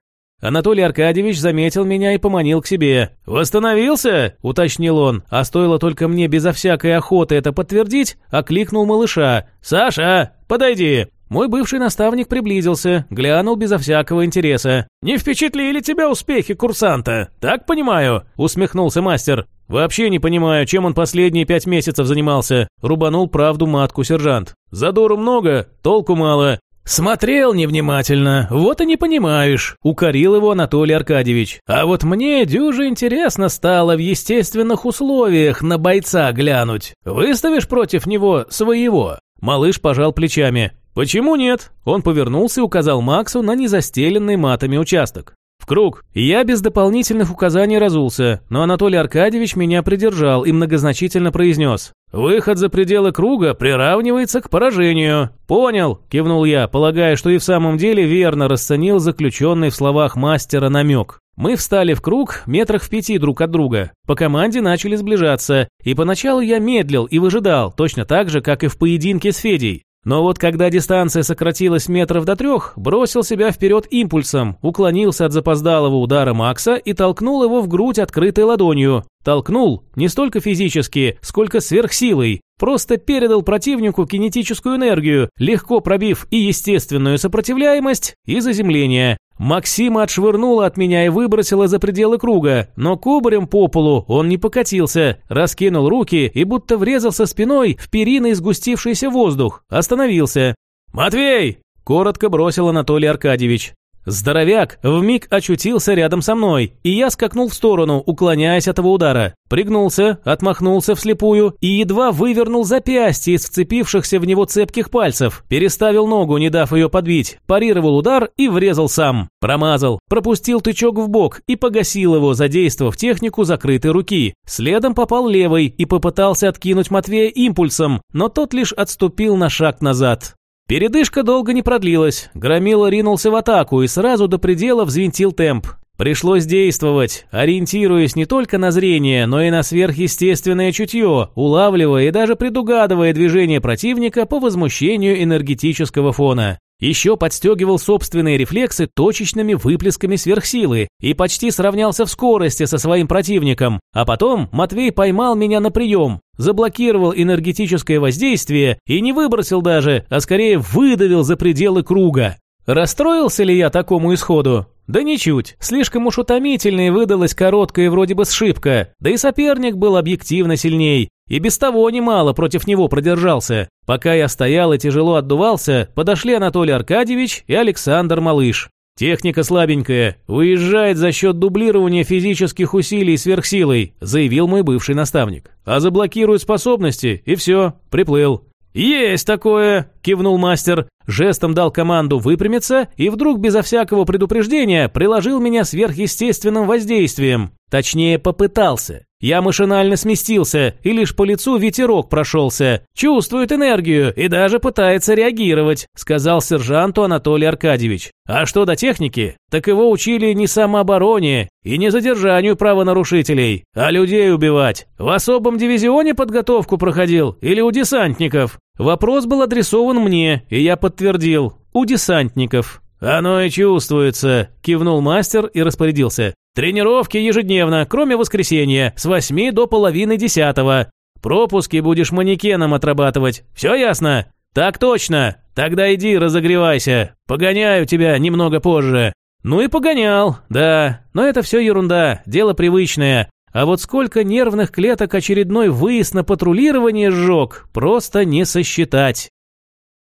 Анатолий Аркадьевич заметил меня и поманил к себе. «Восстановился?» – уточнил он, а стоило только мне безо всякой охоты это подтвердить, окликнул малыша. «Саша, подойди!» Мой бывший наставник приблизился, глянул безо всякого интереса. «Не впечатлили тебя успехи курсанта, так понимаю?» – усмехнулся мастер. «Вообще не понимаю, чем он последние пять месяцев занимался», – рубанул правду матку сержант. «Задору много, толку мало. «Смотрел невнимательно, вот и не понимаешь», – укорил его Анатолий Аркадьевич. «А вот мне дюже интересно стало в естественных условиях на бойца глянуть. Выставишь против него своего?» Малыш пожал плечами. «Почему нет?» Он повернулся и указал Максу на незастеленный матами участок. «В круг». Я без дополнительных указаний разулся, но Анатолий Аркадьевич меня придержал и многозначительно произнес. «Выход за пределы круга приравнивается к поражению». «Понял», – кивнул я, полагая, что и в самом деле верно расценил заключенный в словах мастера намек. Мы встали в круг метрах в пяти друг от друга. По команде начали сближаться, и поначалу я медлил и выжидал, точно так же, как и в поединке с Федей. Но вот когда дистанция сократилась метров до трех, бросил себя вперед импульсом, уклонился от запоздалого удара Макса и толкнул его в грудь открытой ладонью. Толкнул не столько физически, сколько сверхсилой. Просто передал противнику кинетическую энергию, легко пробив и естественную сопротивляемость, и заземление. Максима отшвырнула от меня и выбросила за пределы круга, но кубарем по полу он не покатился, раскинул руки и будто врезался спиной в периный сгустившийся воздух, остановился. «Матвей!» – коротко бросил Анатолий Аркадьевич. Здоровяк вмиг очутился рядом со мной, и я скакнул в сторону, уклоняясь от его удара. Пригнулся, отмахнулся вслепую и едва вывернул запястье из вцепившихся в него цепких пальцев. Переставил ногу, не дав ее подбить, парировал удар и врезал сам. Промазал, пропустил тычок в бок и погасил его, задействовав технику закрытой руки. Следом попал левой и попытался откинуть Матвея импульсом, но тот лишь отступил на шаг назад. Передышка долго не продлилась. Громила ринулся в атаку и сразу до предела взвинтил темп. Пришлось действовать, ориентируясь не только на зрение, но и на сверхъестественное чутье, улавливая и даже предугадывая движение противника по возмущению энергетического фона. Еще подстегивал собственные рефлексы точечными выплесками сверхсилы и почти сравнялся в скорости со своим противником. А потом Матвей поймал меня на прием, заблокировал энергетическое воздействие и не выбросил даже, а скорее выдавил за пределы круга. Расстроился ли я такому исходу? Да ничуть. Слишком уж утомительной выдалась короткая вроде бы сшибка. Да и соперник был объективно сильней. И без того немало против него продержался. Пока я стоял и тяжело отдувался, подошли Анатолий Аркадьевич и Александр Малыш. Техника слабенькая, выезжает за счет дублирования физических усилий сверхсилой, заявил мой бывший наставник. А заблокирует способности, и все, приплыл. «Есть такое!» – кивнул мастер, жестом дал команду выпрямиться и вдруг безо всякого предупреждения приложил меня сверхъестественным воздействием. Точнее, попытался. Я машинально сместился, и лишь по лицу ветерок прошелся. Чувствует энергию и даже пытается реагировать, сказал сержанту Анатолий Аркадьевич. А что до техники? Так его учили не самообороне и не задержанию правонарушителей, а людей убивать. В особом дивизионе подготовку проходил или у десантников? Вопрос был адресован мне, и я подтвердил. У десантников. «Оно и чувствуется», – кивнул мастер и распорядился. Тренировки ежедневно, кроме воскресенья, с восьми до половины десятого. Пропуски будешь манекеном отрабатывать. Все ясно? Так точно. Тогда иди разогревайся. Погоняю тебя немного позже. Ну и погонял, да. Но это все ерунда, дело привычное. А вот сколько нервных клеток очередной выезд на патрулирование сжег, просто не сосчитать.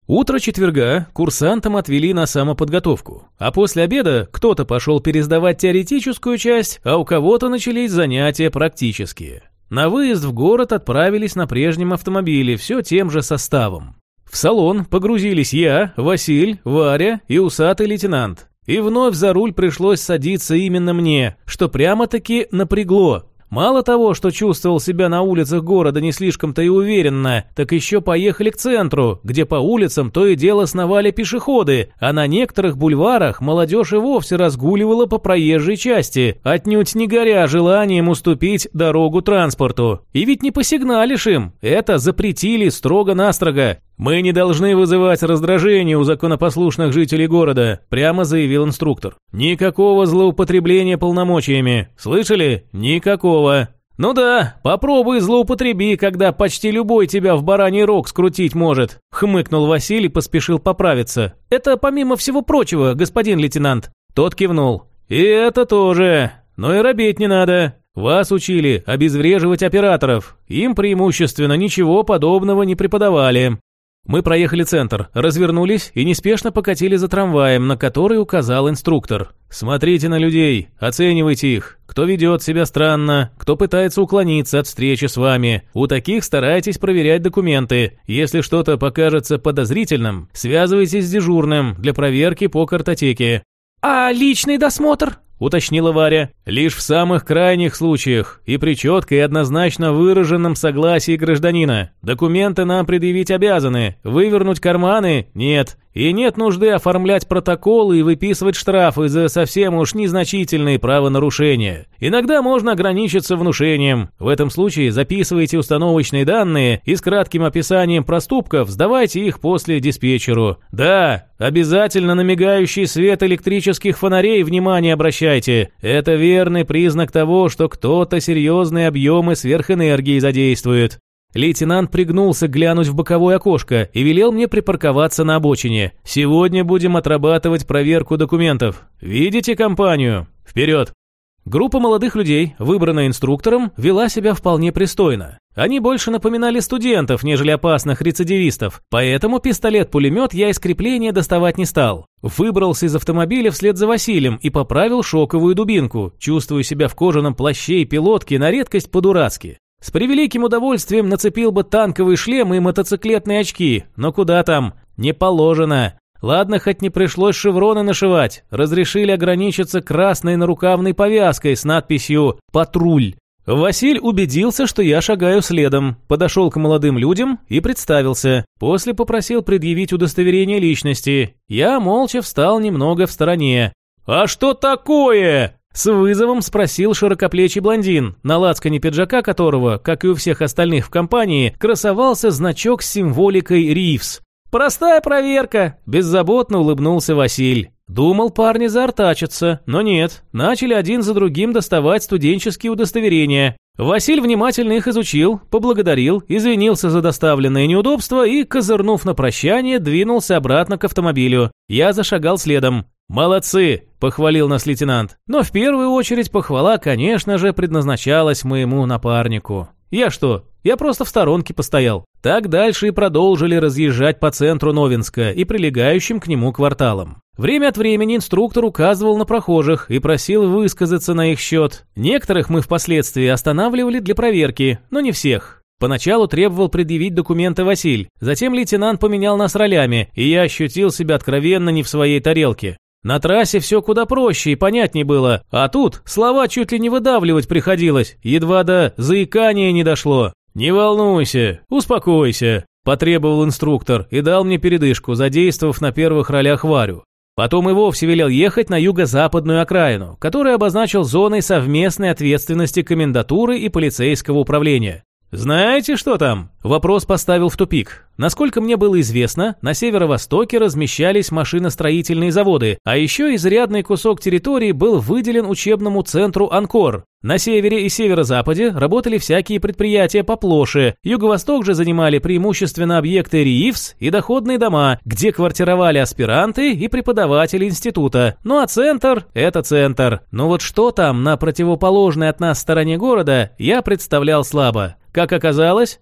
Утро четверга курсантам отвели на самоподготовку, а после обеда кто-то пошел пересдавать теоретическую часть, а у кого-то начались занятия практические. На выезд в город отправились на прежнем автомобиле все тем же составом. В салон погрузились я, Василь, Варя и усатый лейтенант. И вновь за руль пришлось садиться именно мне, что прямо-таки напрягло, Мало того, что чувствовал себя на улицах города не слишком-то и уверенно, так еще поехали к центру, где по улицам то и дело сновали пешеходы, а на некоторых бульварах молодежь и вовсе разгуливала по проезжей части, отнюдь не горя желанием уступить дорогу транспорту. И ведь не посигналишь им, это запретили строго-настрого. «Мы не должны вызывать раздражение у законопослушных жителей города», прямо заявил инструктор. «Никакого злоупотребления полномочиями. Слышали? Никакого». «Ну да, попробуй злоупотреби, когда почти любой тебя в бараний рог скрутить может», хмыкнул Василий и поспешил поправиться. «Это помимо всего прочего, господин лейтенант». Тот кивнул. «И это тоже. Но и робеть не надо. Вас учили обезвреживать операторов. Им преимущественно ничего подобного не преподавали. Мы проехали центр, развернулись и неспешно покатили за трамваем, на который указал инструктор. «Смотрите на людей, оценивайте их. Кто ведет себя странно, кто пытается уклониться от встречи с вами. У таких старайтесь проверять документы. Если что-то покажется подозрительным, связывайтесь с дежурным для проверки по картотеке». «А личный досмотр?» – уточнила Варя. «Лишь в самых крайних случаях и при четкой и однозначно выраженном согласии гражданина. Документы нам предъявить обязаны, вывернуть карманы – нет. И нет нужды оформлять протоколы и выписывать штрафы за совсем уж незначительные правонарушения. Иногда можно ограничиться внушением. В этом случае записывайте установочные данные и с кратким описанием проступков сдавайте их после диспетчеру. Да, обязательно на мигающий свет электрических фонарей внимание обращайте. Это верный признак того, что кто-то серьезные объемы сверхэнергии задействует. Лейтенант пригнулся глянуть в боковое окошко и велел мне припарковаться на обочине. «Сегодня будем отрабатывать проверку документов. Видите компанию? Вперед!» Группа молодых людей, выбранная инструктором, вела себя вполне пристойно. Они больше напоминали студентов, нежели опасных рецидивистов, поэтому пистолет-пулемет я из крепления доставать не стал. Выбрался из автомобиля вслед за Василием и поправил шоковую дубинку, чувствуя себя в кожаном плаще и пилотке на редкость по-дурацки. С превеликим удовольствием нацепил бы танковый шлем и мотоциклетные очки, но куда там? Не положено. Ладно, хоть не пришлось шевроны нашивать, разрешили ограничиться красной нарукавной повязкой с надписью «Патруль». Василь убедился, что я шагаю следом, подошел к молодым людям и представился. После попросил предъявить удостоверение личности. Я молча встал немного в стороне. «А что такое?» С вызовом спросил широкоплечий блондин, на лацкане пиджака которого, как и у всех остальных в компании, красовался значок с символикой «Ривз». «Простая проверка», – беззаботно улыбнулся Василь. Думал, парни заортачатся, но нет. Начали один за другим доставать студенческие удостоверения. Василь внимательно их изучил, поблагодарил, извинился за доставленное неудобство и, козырнув на прощание, двинулся обратно к автомобилю. Я зашагал следом. «Молодцы!» – похвалил нас лейтенант. Но в первую очередь похвала, конечно же, предназначалась моему напарнику. Я что? Я просто в сторонке постоял. Так дальше и продолжили разъезжать по центру Новинска и прилегающим к нему кварталам. Время от времени инструктор указывал на прохожих и просил высказаться на их счет. Некоторых мы впоследствии останавливали для проверки, но не всех. Поначалу требовал предъявить документы Василь, затем лейтенант поменял нас ролями, и я ощутил себя откровенно не в своей тарелке. На трассе все куда проще и понятней было, а тут слова чуть ли не выдавливать приходилось, едва до заикания не дошло. «Не волнуйся, успокойся», – потребовал инструктор и дал мне передышку, задействовав на первых ролях Варю. Потом и вовсе велел ехать на юго-западную окраину, которую обозначил зоной совместной ответственности комендатуры и полицейского управления. «Знаете, что там?» Вопрос поставил в тупик. Насколько мне было известно, на северо-востоке размещались машиностроительные заводы, а еще изрядный кусок территории был выделен учебному центру «Анкор». На севере и северо-западе работали всякие предприятия поплоше, юго-восток же занимали преимущественно объекты РИИФС и доходные дома, где квартировали аспиранты и преподаватели института. Ну а центр – это центр. Но вот что там на противоположной от нас стороне города, я представлял слабо. Как оказалось,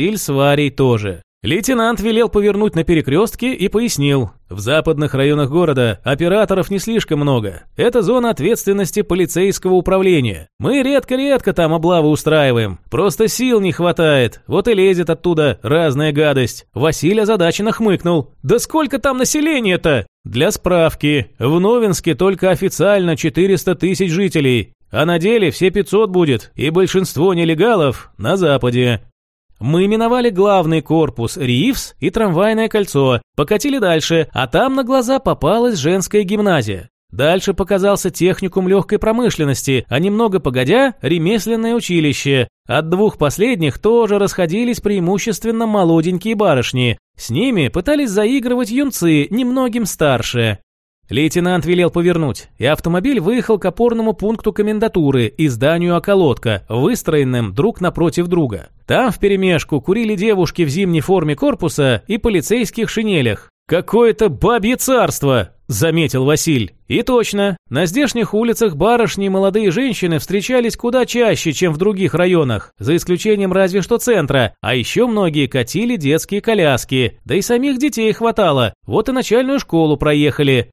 Василь с Варей тоже. Лейтенант велел повернуть на перекрестке и пояснил. В западных районах города операторов не слишком много. Это зона ответственности полицейского управления. Мы редко-редко там облавы устраиваем. Просто сил не хватает. Вот и лезет оттуда разная гадость. Василий озадаченно хмыкнул. Да сколько там населения-то? Для справки, в Новинске только официально 400 тысяч жителей. А на деле все 500 будет, и большинство нелегалов на Западе. Мы миновали главный корпус РИФС и трамвайное кольцо, покатили дальше, а там на глаза попалась женская гимназия. Дальше показался техникум легкой промышленности, а немного погодя – ремесленное училище. От двух последних тоже расходились преимущественно молоденькие барышни. С ними пытались заигрывать юнцы, немногим старше. Лейтенант велел повернуть, и автомобиль выехал к опорному пункту комендатуры и зданию околотка, выстроенным друг напротив друга. Там вперемешку курили девушки в зимней форме корпуса и полицейских шинелях. «Какое-то бабье царство!» – заметил Василь. И точно, на здешних улицах барышни и молодые женщины встречались куда чаще, чем в других районах, за исключением разве что центра, а еще многие катили детские коляски, да и самих детей хватало, вот и начальную школу проехали.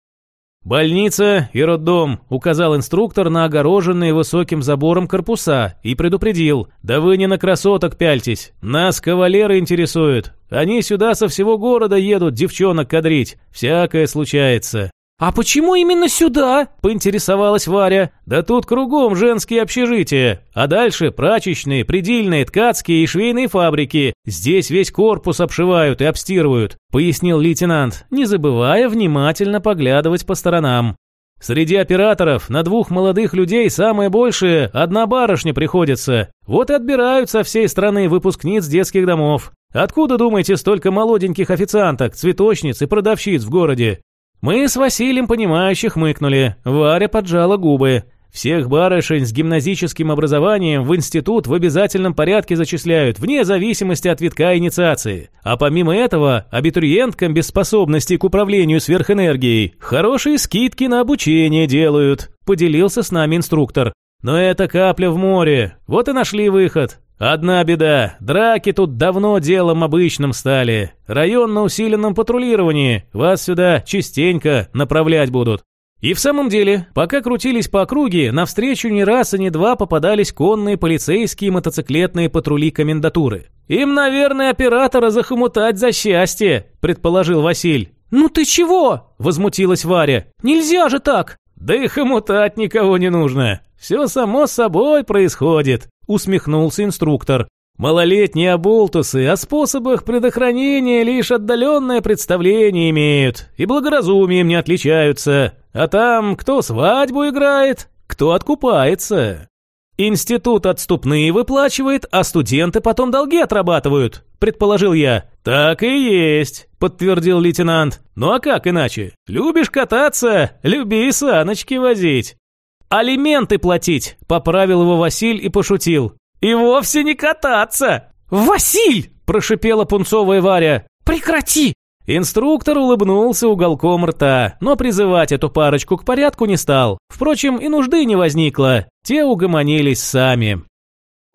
«Больница и роддом», — указал инструктор на огороженные высоким забором корпуса и предупредил. «Да вы не на красоток пяльтесь. Нас кавалеры интересуют. Они сюда со всего города едут девчонок кадрить. Всякое случается». «А почему именно сюда?» – поинтересовалась Варя. «Да тут кругом женские общежития, а дальше прачечные, предельные, ткацкие и швейные фабрики. Здесь весь корпус обшивают и обстирывают», – пояснил лейтенант, не забывая внимательно поглядывать по сторонам. «Среди операторов на двух молодых людей самое большее одна барышня приходится. Вот и отбирают со всей страны выпускниц детских домов. Откуда, думаете, столько молоденьких официанток, цветочниц и продавщиц в городе? Мы с Василием понимающе хмыкнули. Варя поджала губы. Всех барышень с гимназическим образованием в институт в обязательном порядке зачисляют, вне зависимости от витка инициации. А помимо этого, абитуриенткам без способностей к управлению сверхэнергией хорошие скидки на обучение делают, поделился с нами инструктор. Но это капля в море. Вот и нашли выход. Одна беда, драки тут давно делом обычным стали. Район на усиленном патрулировании, вас сюда частенько направлять будут. И в самом деле, пока крутились по округе, навстречу не раз и не два попадались конные полицейские мотоциклетные патрули комендатуры. «Им, наверное, оператора захомутать за счастье», – предположил Василь. «Ну ты чего?» – возмутилась Варя. «Нельзя же так!» «Да и хомутать никого не нужно. Все само собой происходит усмехнулся инструктор. Малолетние оболтусы о способах предохранения лишь отдаленное представление имеют и благоразумием не отличаются. А там кто свадьбу играет, кто откупается. Институт отступные выплачивает, а студенты потом долги отрабатывают, предположил я. Так и есть, подтвердил лейтенант. Ну а как иначе? Любишь кататься, люби и саночки возить. «Алименты платить!» – поправил его Василь и пошутил. «И вовсе не кататься!» «Василь!» – прошипела пунцовая Варя. «Прекрати!» Инструктор улыбнулся уголком рта, но призывать эту парочку к порядку не стал. Впрочем, и нужды не возникло. Те угомонились сами.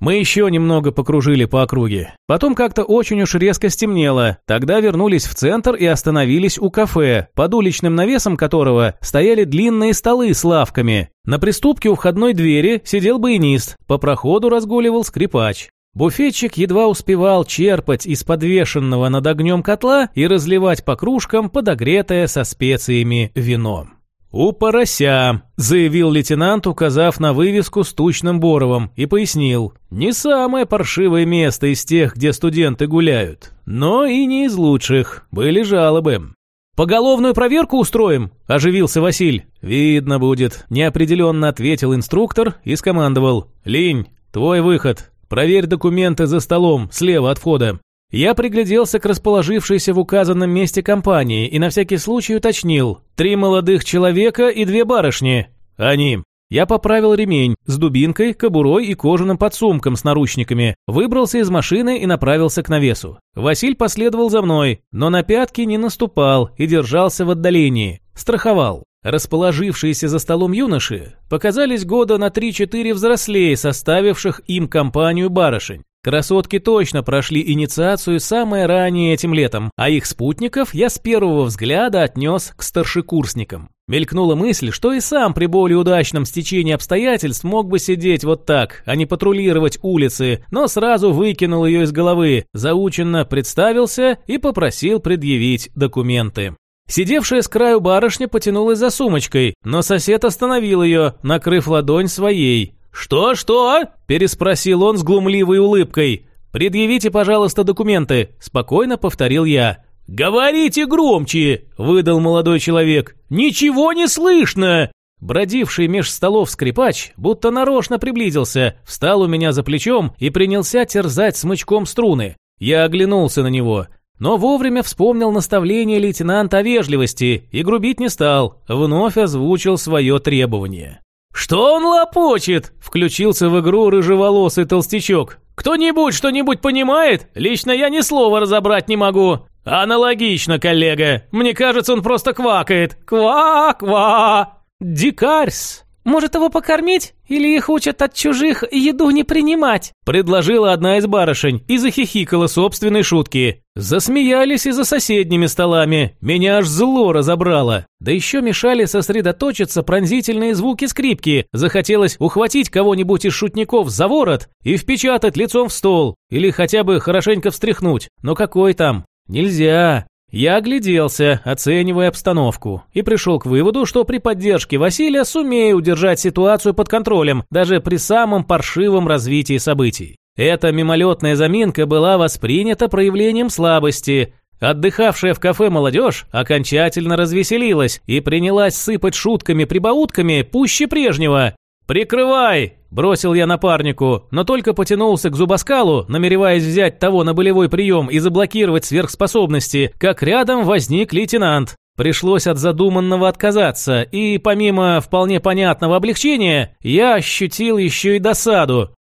Мы еще немного покружили по округе. Потом как-то очень уж резко стемнело. Тогда вернулись в центр и остановились у кафе, под уличным навесом которого стояли длинные столы с лавками. На приступке у входной двери сидел баянист, по проходу разгуливал скрипач. Буфетчик едва успевал черпать из подвешенного над огнем котла и разливать по кружкам подогретое со специями вино. «У порося», – заявил лейтенант, указав на вывеску с тучным боровом, и пояснил. «Не самое паршивое место из тех, где студенты гуляют, но и не из лучших. Были жалобы». «Поголовную проверку устроим?» – оживился Василь. «Видно будет», – неопределенно ответил инструктор и скомандовал. «Линь, твой выход. Проверь документы за столом, слева от входа». Я пригляделся к расположившейся в указанном месте компании и на всякий случай уточнил. Три молодых человека и две барышни. Они. Я поправил ремень с дубинкой, кобурой и кожаным подсумком с наручниками, выбрался из машины и направился к навесу. Василь последовал за мной, но на пятки не наступал и держался в отдалении. Страховал. Расположившиеся за столом юноши показались года на 3-4 взрослее составивших им компанию барышень. Красотки точно прошли инициацию самое ранее этим летом, а их спутников я с первого взгляда отнес к старшекурсникам. Мелькнула мысль, что и сам при более удачном стечении обстоятельств мог бы сидеть вот так, а не патрулировать улицы, но сразу выкинул ее из головы, заученно представился и попросил предъявить документы. Сидевшая с краю барышня потянулась за сумочкой, но сосед остановил ее, накрыв ладонь своей. «Что-что?» – переспросил он с глумливой улыбкой. «Предъявите, пожалуйста, документы», – спокойно повторил я. «Говорите громче!» – выдал молодой человек. «Ничего не слышно!» Бродивший меж столов скрипач будто нарочно приблизился, встал у меня за плечом и принялся терзать смычком струны. Я оглянулся на него, но вовремя вспомнил наставление лейтенанта о вежливости и грубить не стал, вновь озвучил свое требование. «Что он лопочет?» – включился в игру рыжеволосый толстячок. «Кто-нибудь что-нибудь понимает? Лично я ни слова разобрать не могу». «Аналогично, коллега. Мне кажется, он просто квакает. Ква-ква!» «Дикарьс!» «Может, его покормить? Или их учат от чужих еду не принимать?» Предложила одна из барышень и захихикала собственной шутки. Засмеялись и за соседними столами. Меня аж зло разобрало. Да еще мешали сосредоточиться пронзительные звуки скрипки. Захотелось ухватить кого-нибудь из шутников за ворот и впечатать лицом в стол. Или хотя бы хорошенько встряхнуть. Но какой там? Нельзя. Я огляделся, оценивая обстановку, и пришел к выводу, что при поддержке Василия сумею удержать ситуацию под контролем, даже при самом паршивом развитии событий. Эта мимолетная заминка была воспринята проявлением слабости. Отдыхавшая в кафе молодежь окончательно развеселилась и принялась сыпать шутками-прибаутками пуще прежнего. «Прикрывай!» – бросил я напарнику, но только потянулся к зубоскалу, намереваясь взять того на болевой прием и заблокировать сверхспособности, как рядом возник лейтенант. Пришлось от задуманного отказаться, и помимо вполне понятного облегчения, я ощутил еще и досаду.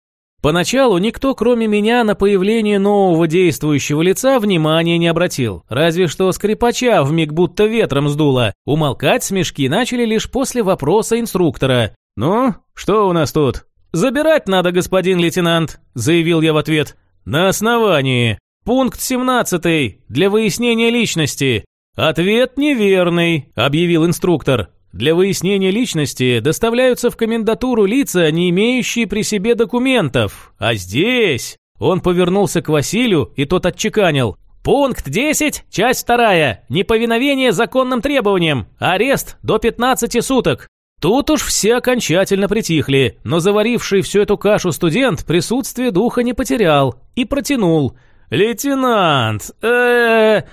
Поначалу никто, кроме меня, на появление нового действующего лица внимания не обратил. Разве что скрипача вмиг будто ветром сдуло. Умолкать смешки начали лишь после вопроса инструктора. «Ну, что у нас тут?» «Забирать надо, господин лейтенант», – заявил я в ответ. «На основании. Пункт 17. Для выяснения личности». «Ответ неверный», – объявил инструктор. «Для выяснения личности доставляются в комендатуру лица, не имеющие при себе документов. А здесь...» Он повернулся к Василию, и тот отчеканил. «Пункт 10, часть 2. Неповиновение законным требованиям. Арест до 15 суток. Тут уж все окончательно притихли, но заваривший всю эту кашу студент присутствие духа не потерял и протянул. «Лейтенант! э, -э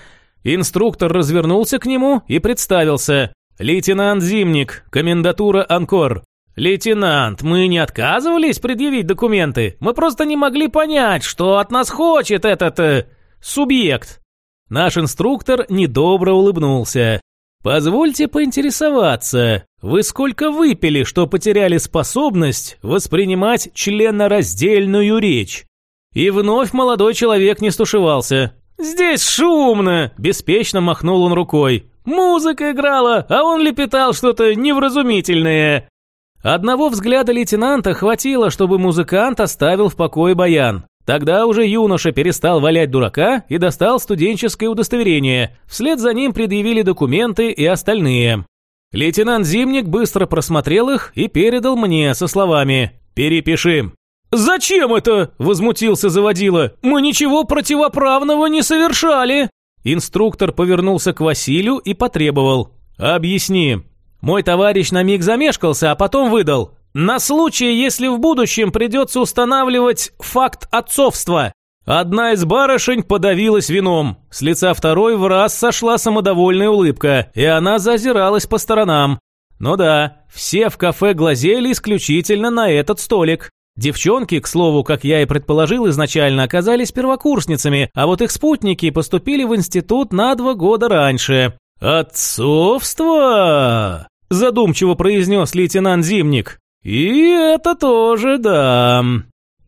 Инструктор развернулся к нему и представился. «Лейтенант Зимник, комендатура Анкор». «Лейтенант, мы не отказывались предъявить документы. Мы просто не могли понять, что от нас хочет этот... Э, субъект». Наш инструктор недобро улыбнулся. «Позвольте поинтересоваться, вы сколько выпили, что потеряли способность воспринимать членораздельную речь?» И вновь молодой человек не стушевался. «Здесь шумно!» – беспечно махнул он рукой. «Музыка играла, а он лепетал что-то невразумительное». Одного взгляда лейтенанта хватило, чтобы музыкант оставил в покое баян. Тогда уже юноша перестал валять дурака и достал студенческое удостоверение. Вслед за ним предъявили документы и остальные. Лейтенант Зимник быстро просмотрел их и передал мне со словами «Перепиши». «Зачем это?» – возмутился заводила. «Мы ничего противоправного не совершали!» Инструктор повернулся к Василию и потребовал. «Объясни». Мой товарищ на миг замешкался, а потом выдал. «На случай, если в будущем придется устанавливать факт отцовства». Одна из барышень подавилась вином. С лица второй в раз сошла самодовольная улыбка, и она зазиралась по сторонам. Ну да, все в кафе глазели исключительно на этот столик. Девчонки, к слову, как я и предположил изначально, оказались первокурсницами, а вот их спутники поступили в институт на два года раньше. «Отцовство!» – задумчиво произнес лейтенант Зимник. «И это тоже да».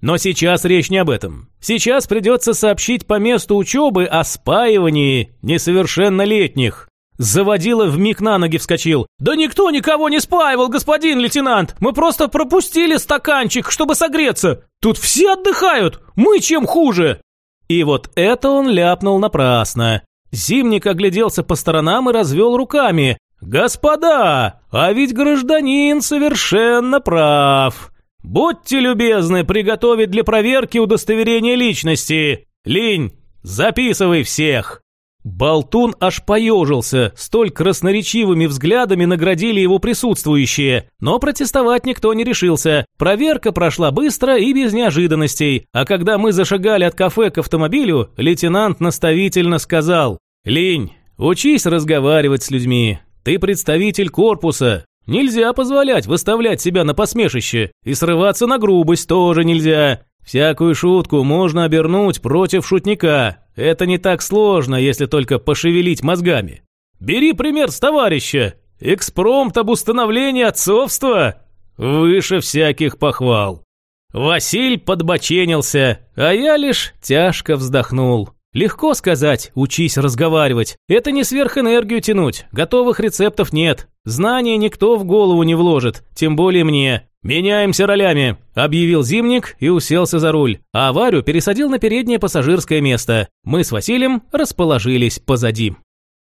Но сейчас речь не об этом. Сейчас придется сообщить по месту учебы о спаивании несовершеннолетних. Заводила вмиг на ноги вскочил. «Да никто никого не спаивал, господин лейтенант! Мы просто пропустили стаканчик, чтобы согреться! Тут все отдыхают! Мы чем хуже!» И вот это он ляпнул напрасно. Зимник огляделся по сторонам и развел руками. «Господа, а ведь гражданин совершенно прав. Будьте любезны приготовить для проверки удостоверение личности. Линь, записывай всех!» Болтун аж поежился, столь красноречивыми взглядами наградили его присутствующие, но протестовать никто не решился. Проверка прошла быстро и без неожиданностей, а когда мы зашагали от кафе к автомобилю, лейтенант наставительно сказал «Линь, учись разговаривать с людьми, ты представитель корпуса, нельзя позволять выставлять себя на посмешище, и срываться на грубость тоже нельзя». Всякую шутку можно обернуть против шутника. Это не так сложно, если только пошевелить мозгами. Бери пример с товарища. Экспромт об установлении отцовства выше всяких похвал. Василь подбоченился, а я лишь тяжко вздохнул. Легко сказать, учись разговаривать. Это не сверхэнергию тянуть, готовых рецептов нет. Знания никто в голову не вложит, тем более мне. «Меняемся ролями», – объявил Зимник и уселся за руль, а Варю пересадил на переднее пассажирское место. Мы с Василием расположились позади.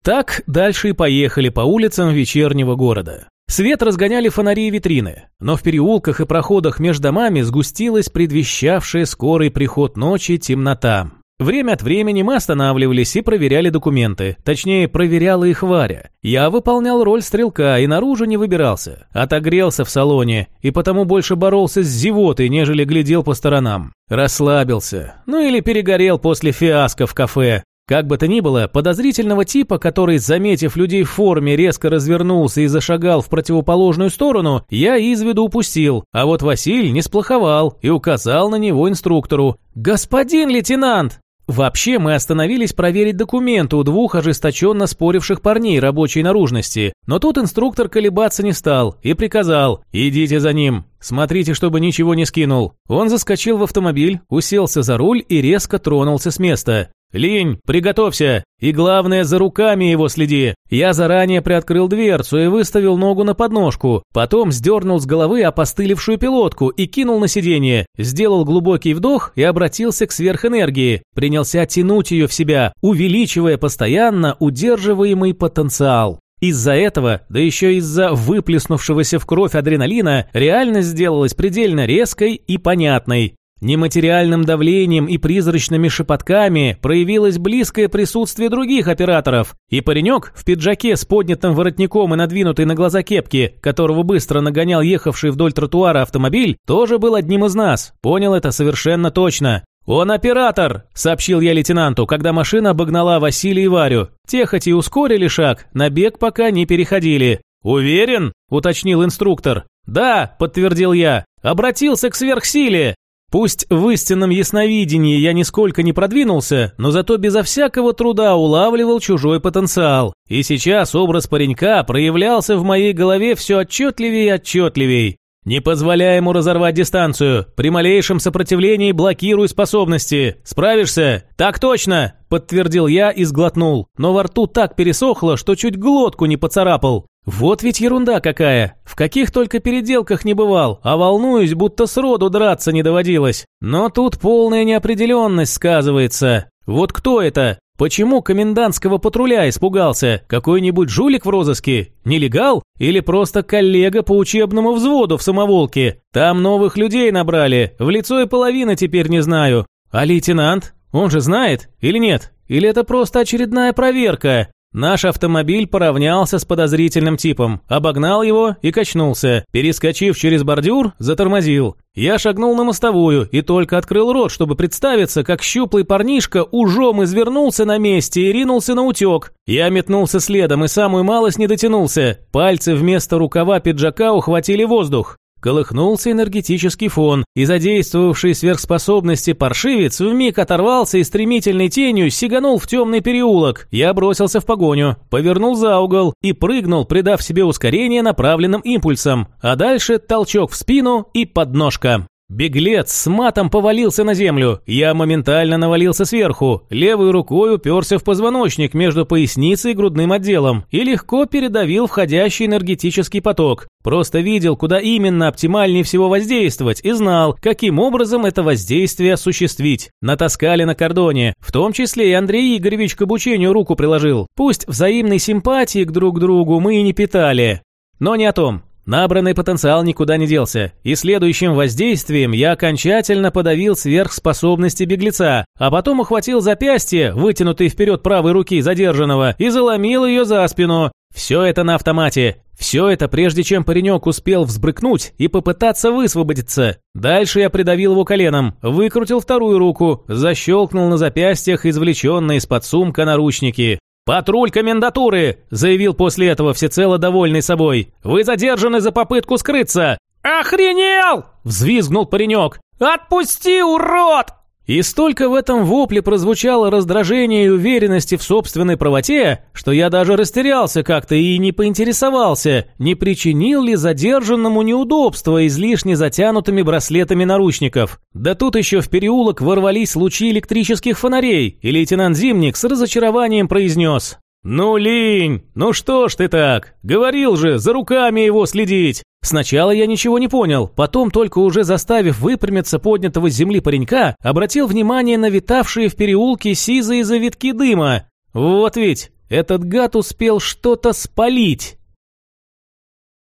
Так дальше и поехали по улицам вечернего города. Свет разгоняли фонари и витрины, но в переулках и проходах между домами сгустилась предвещавшая скорый приход ночи темнота. Время от времени мы останавливались и проверяли документы, точнее, проверяла их Варя. Я выполнял роль стрелка и наружу не выбирался, отогрелся в салоне и потому больше боролся с зевотой, нежели глядел по сторонам. Расслабился, ну или перегорел после фиаско в кафе. Как бы то ни было, подозрительного типа, который, заметив людей в форме, резко развернулся и зашагал в противоположную сторону, я из виду упустил, а вот Василь не сплоховал и указал на него инструктору. «Господин лейтенант!» Вообще, мы остановились проверить документы у двух ожесточенно споривших парней рабочей наружности, но тут инструктор колебаться не стал и приказал «Идите за ним, смотрите, чтобы ничего не скинул». Он заскочил в автомобиль, уселся за руль и резко тронулся с места. «Линь, приготовься! И главное, за руками его следи!» Я заранее приоткрыл дверцу и выставил ногу на подножку, потом сдернул с головы опостылевшую пилотку и кинул на сиденье, сделал глубокий вдох и обратился к сверхэнергии, принялся тянуть ее в себя, увеличивая постоянно удерживаемый потенциал. Из-за этого, да еще из-за выплеснувшегося в кровь адреналина, реальность сделалась предельно резкой и понятной. Нематериальным давлением и призрачными шепотками проявилось близкое присутствие других операторов, и паренек в пиджаке с поднятым воротником и надвинутой на глаза кепки, которого быстро нагонял ехавший вдоль тротуара автомобиль, тоже был одним из нас, понял это совершенно точно. «Он оператор!» – сообщил я лейтенанту, когда машина обогнала Василия и Варю. Те хоть и ускорили шаг, на бег пока не переходили. «Уверен?» – уточнил инструктор. «Да», – подтвердил я. «Обратился к сверхсиле!» Пусть в истинном ясновидении я нисколько не продвинулся, но зато безо всякого труда улавливал чужой потенциал. И сейчас образ паренька проявлялся в моей голове все отчетливее и отчетливее. Не позволяй ему разорвать дистанцию. При малейшем сопротивлении блокируй способности. Справишься? Так точно, подтвердил я и сглотнул. Но во рту так пересохло, что чуть глотку не поцарапал. Вот ведь ерунда какая. В каких только переделках не бывал, а волнуюсь, будто сроду драться не доводилось. Но тут полная неопределенность сказывается. Вот кто это? Почему комендантского патруля испугался? Какой-нибудь жулик в розыске? Нелегал? Или просто коллега по учебному взводу в самоволке? Там новых людей набрали, в лицо и половина теперь не знаю. А лейтенант? Он же знает или нет? Или это просто очередная проверка? Наш автомобиль поравнялся с подозрительным типом, обогнал его и качнулся. Перескочив через бордюр, затормозил. Я шагнул на мостовую и только открыл рот, чтобы представиться, как щуплый парнишка ужом извернулся на месте и ринулся на утек. Я метнулся следом и самую малость не дотянулся. Пальцы вместо рукава пиджака ухватили воздух. Колыхнулся энергетический фон, и задействовавший сверхспособности паршивец вмиг оторвался и стремительной тенью сиганул в темный переулок. Я бросился в погоню, повернул за угол и прыгнул, придав себе ускорение направленным импульсом, а дальше толчок в спину и подножка. Беглец с матом повалился на землю. Я моментально навалился сверху, левой рукой уперся в позвоночник между поясницей и грудным отделом и легко передавил входящий энергетический поток. Просто видел, куда именно оптимальнее всего воздействовать и знал, каким образом это воздействие осуществить. Натаскали на кордоне, в том числе и Андрей Игоревич к обучению руку приложил. Пусть взаимной симпатии к друг другу мы и не питали. Но не о том. Набранный потенциал никуда не делся, и следующим воздействием я окончательно подавил сверхспособности беглеца, а потом ухватил запястье, вытянутый вперед правой руки задержанного, и заломил ее за спину. Все это на автомате. Все это прежде чем паренек успел взбрыкнуть и попытаться высвободиться. Дальше я придавил его коленом, выкрутил вторую руку, защелкнул на запястьях извлеченные из-под сумка наручники. «Патруль комендатуры!» – заявил после этого всецело довольный собой. «Вы задержаны за попытку скрыться!» «Охренел!» – взвизгнул паренек. «Отпусти, урод!» И столько в этом вопле прозвучало раздражение и уверенности в собственной правоте, что я даже растерялся как-то и не поинтересовался, не причинил ли задержанному неудобства излишне затянутыми браслетами наручников. Да тут еще в переулок ворвались лучи электрических фонарей, и лейтенант Зимник с разочарованием произнес «Ну, Линь, ну что ж ты так? Говорил же, за руками его следить!» Сначала я ничего не понял, потом, только уже заставив выпрямиться поднятого с земли паренька, обратил внимание на витавшие в переулке сизые завитки дыма. Вот ведь, этот гад успел что-то спалить.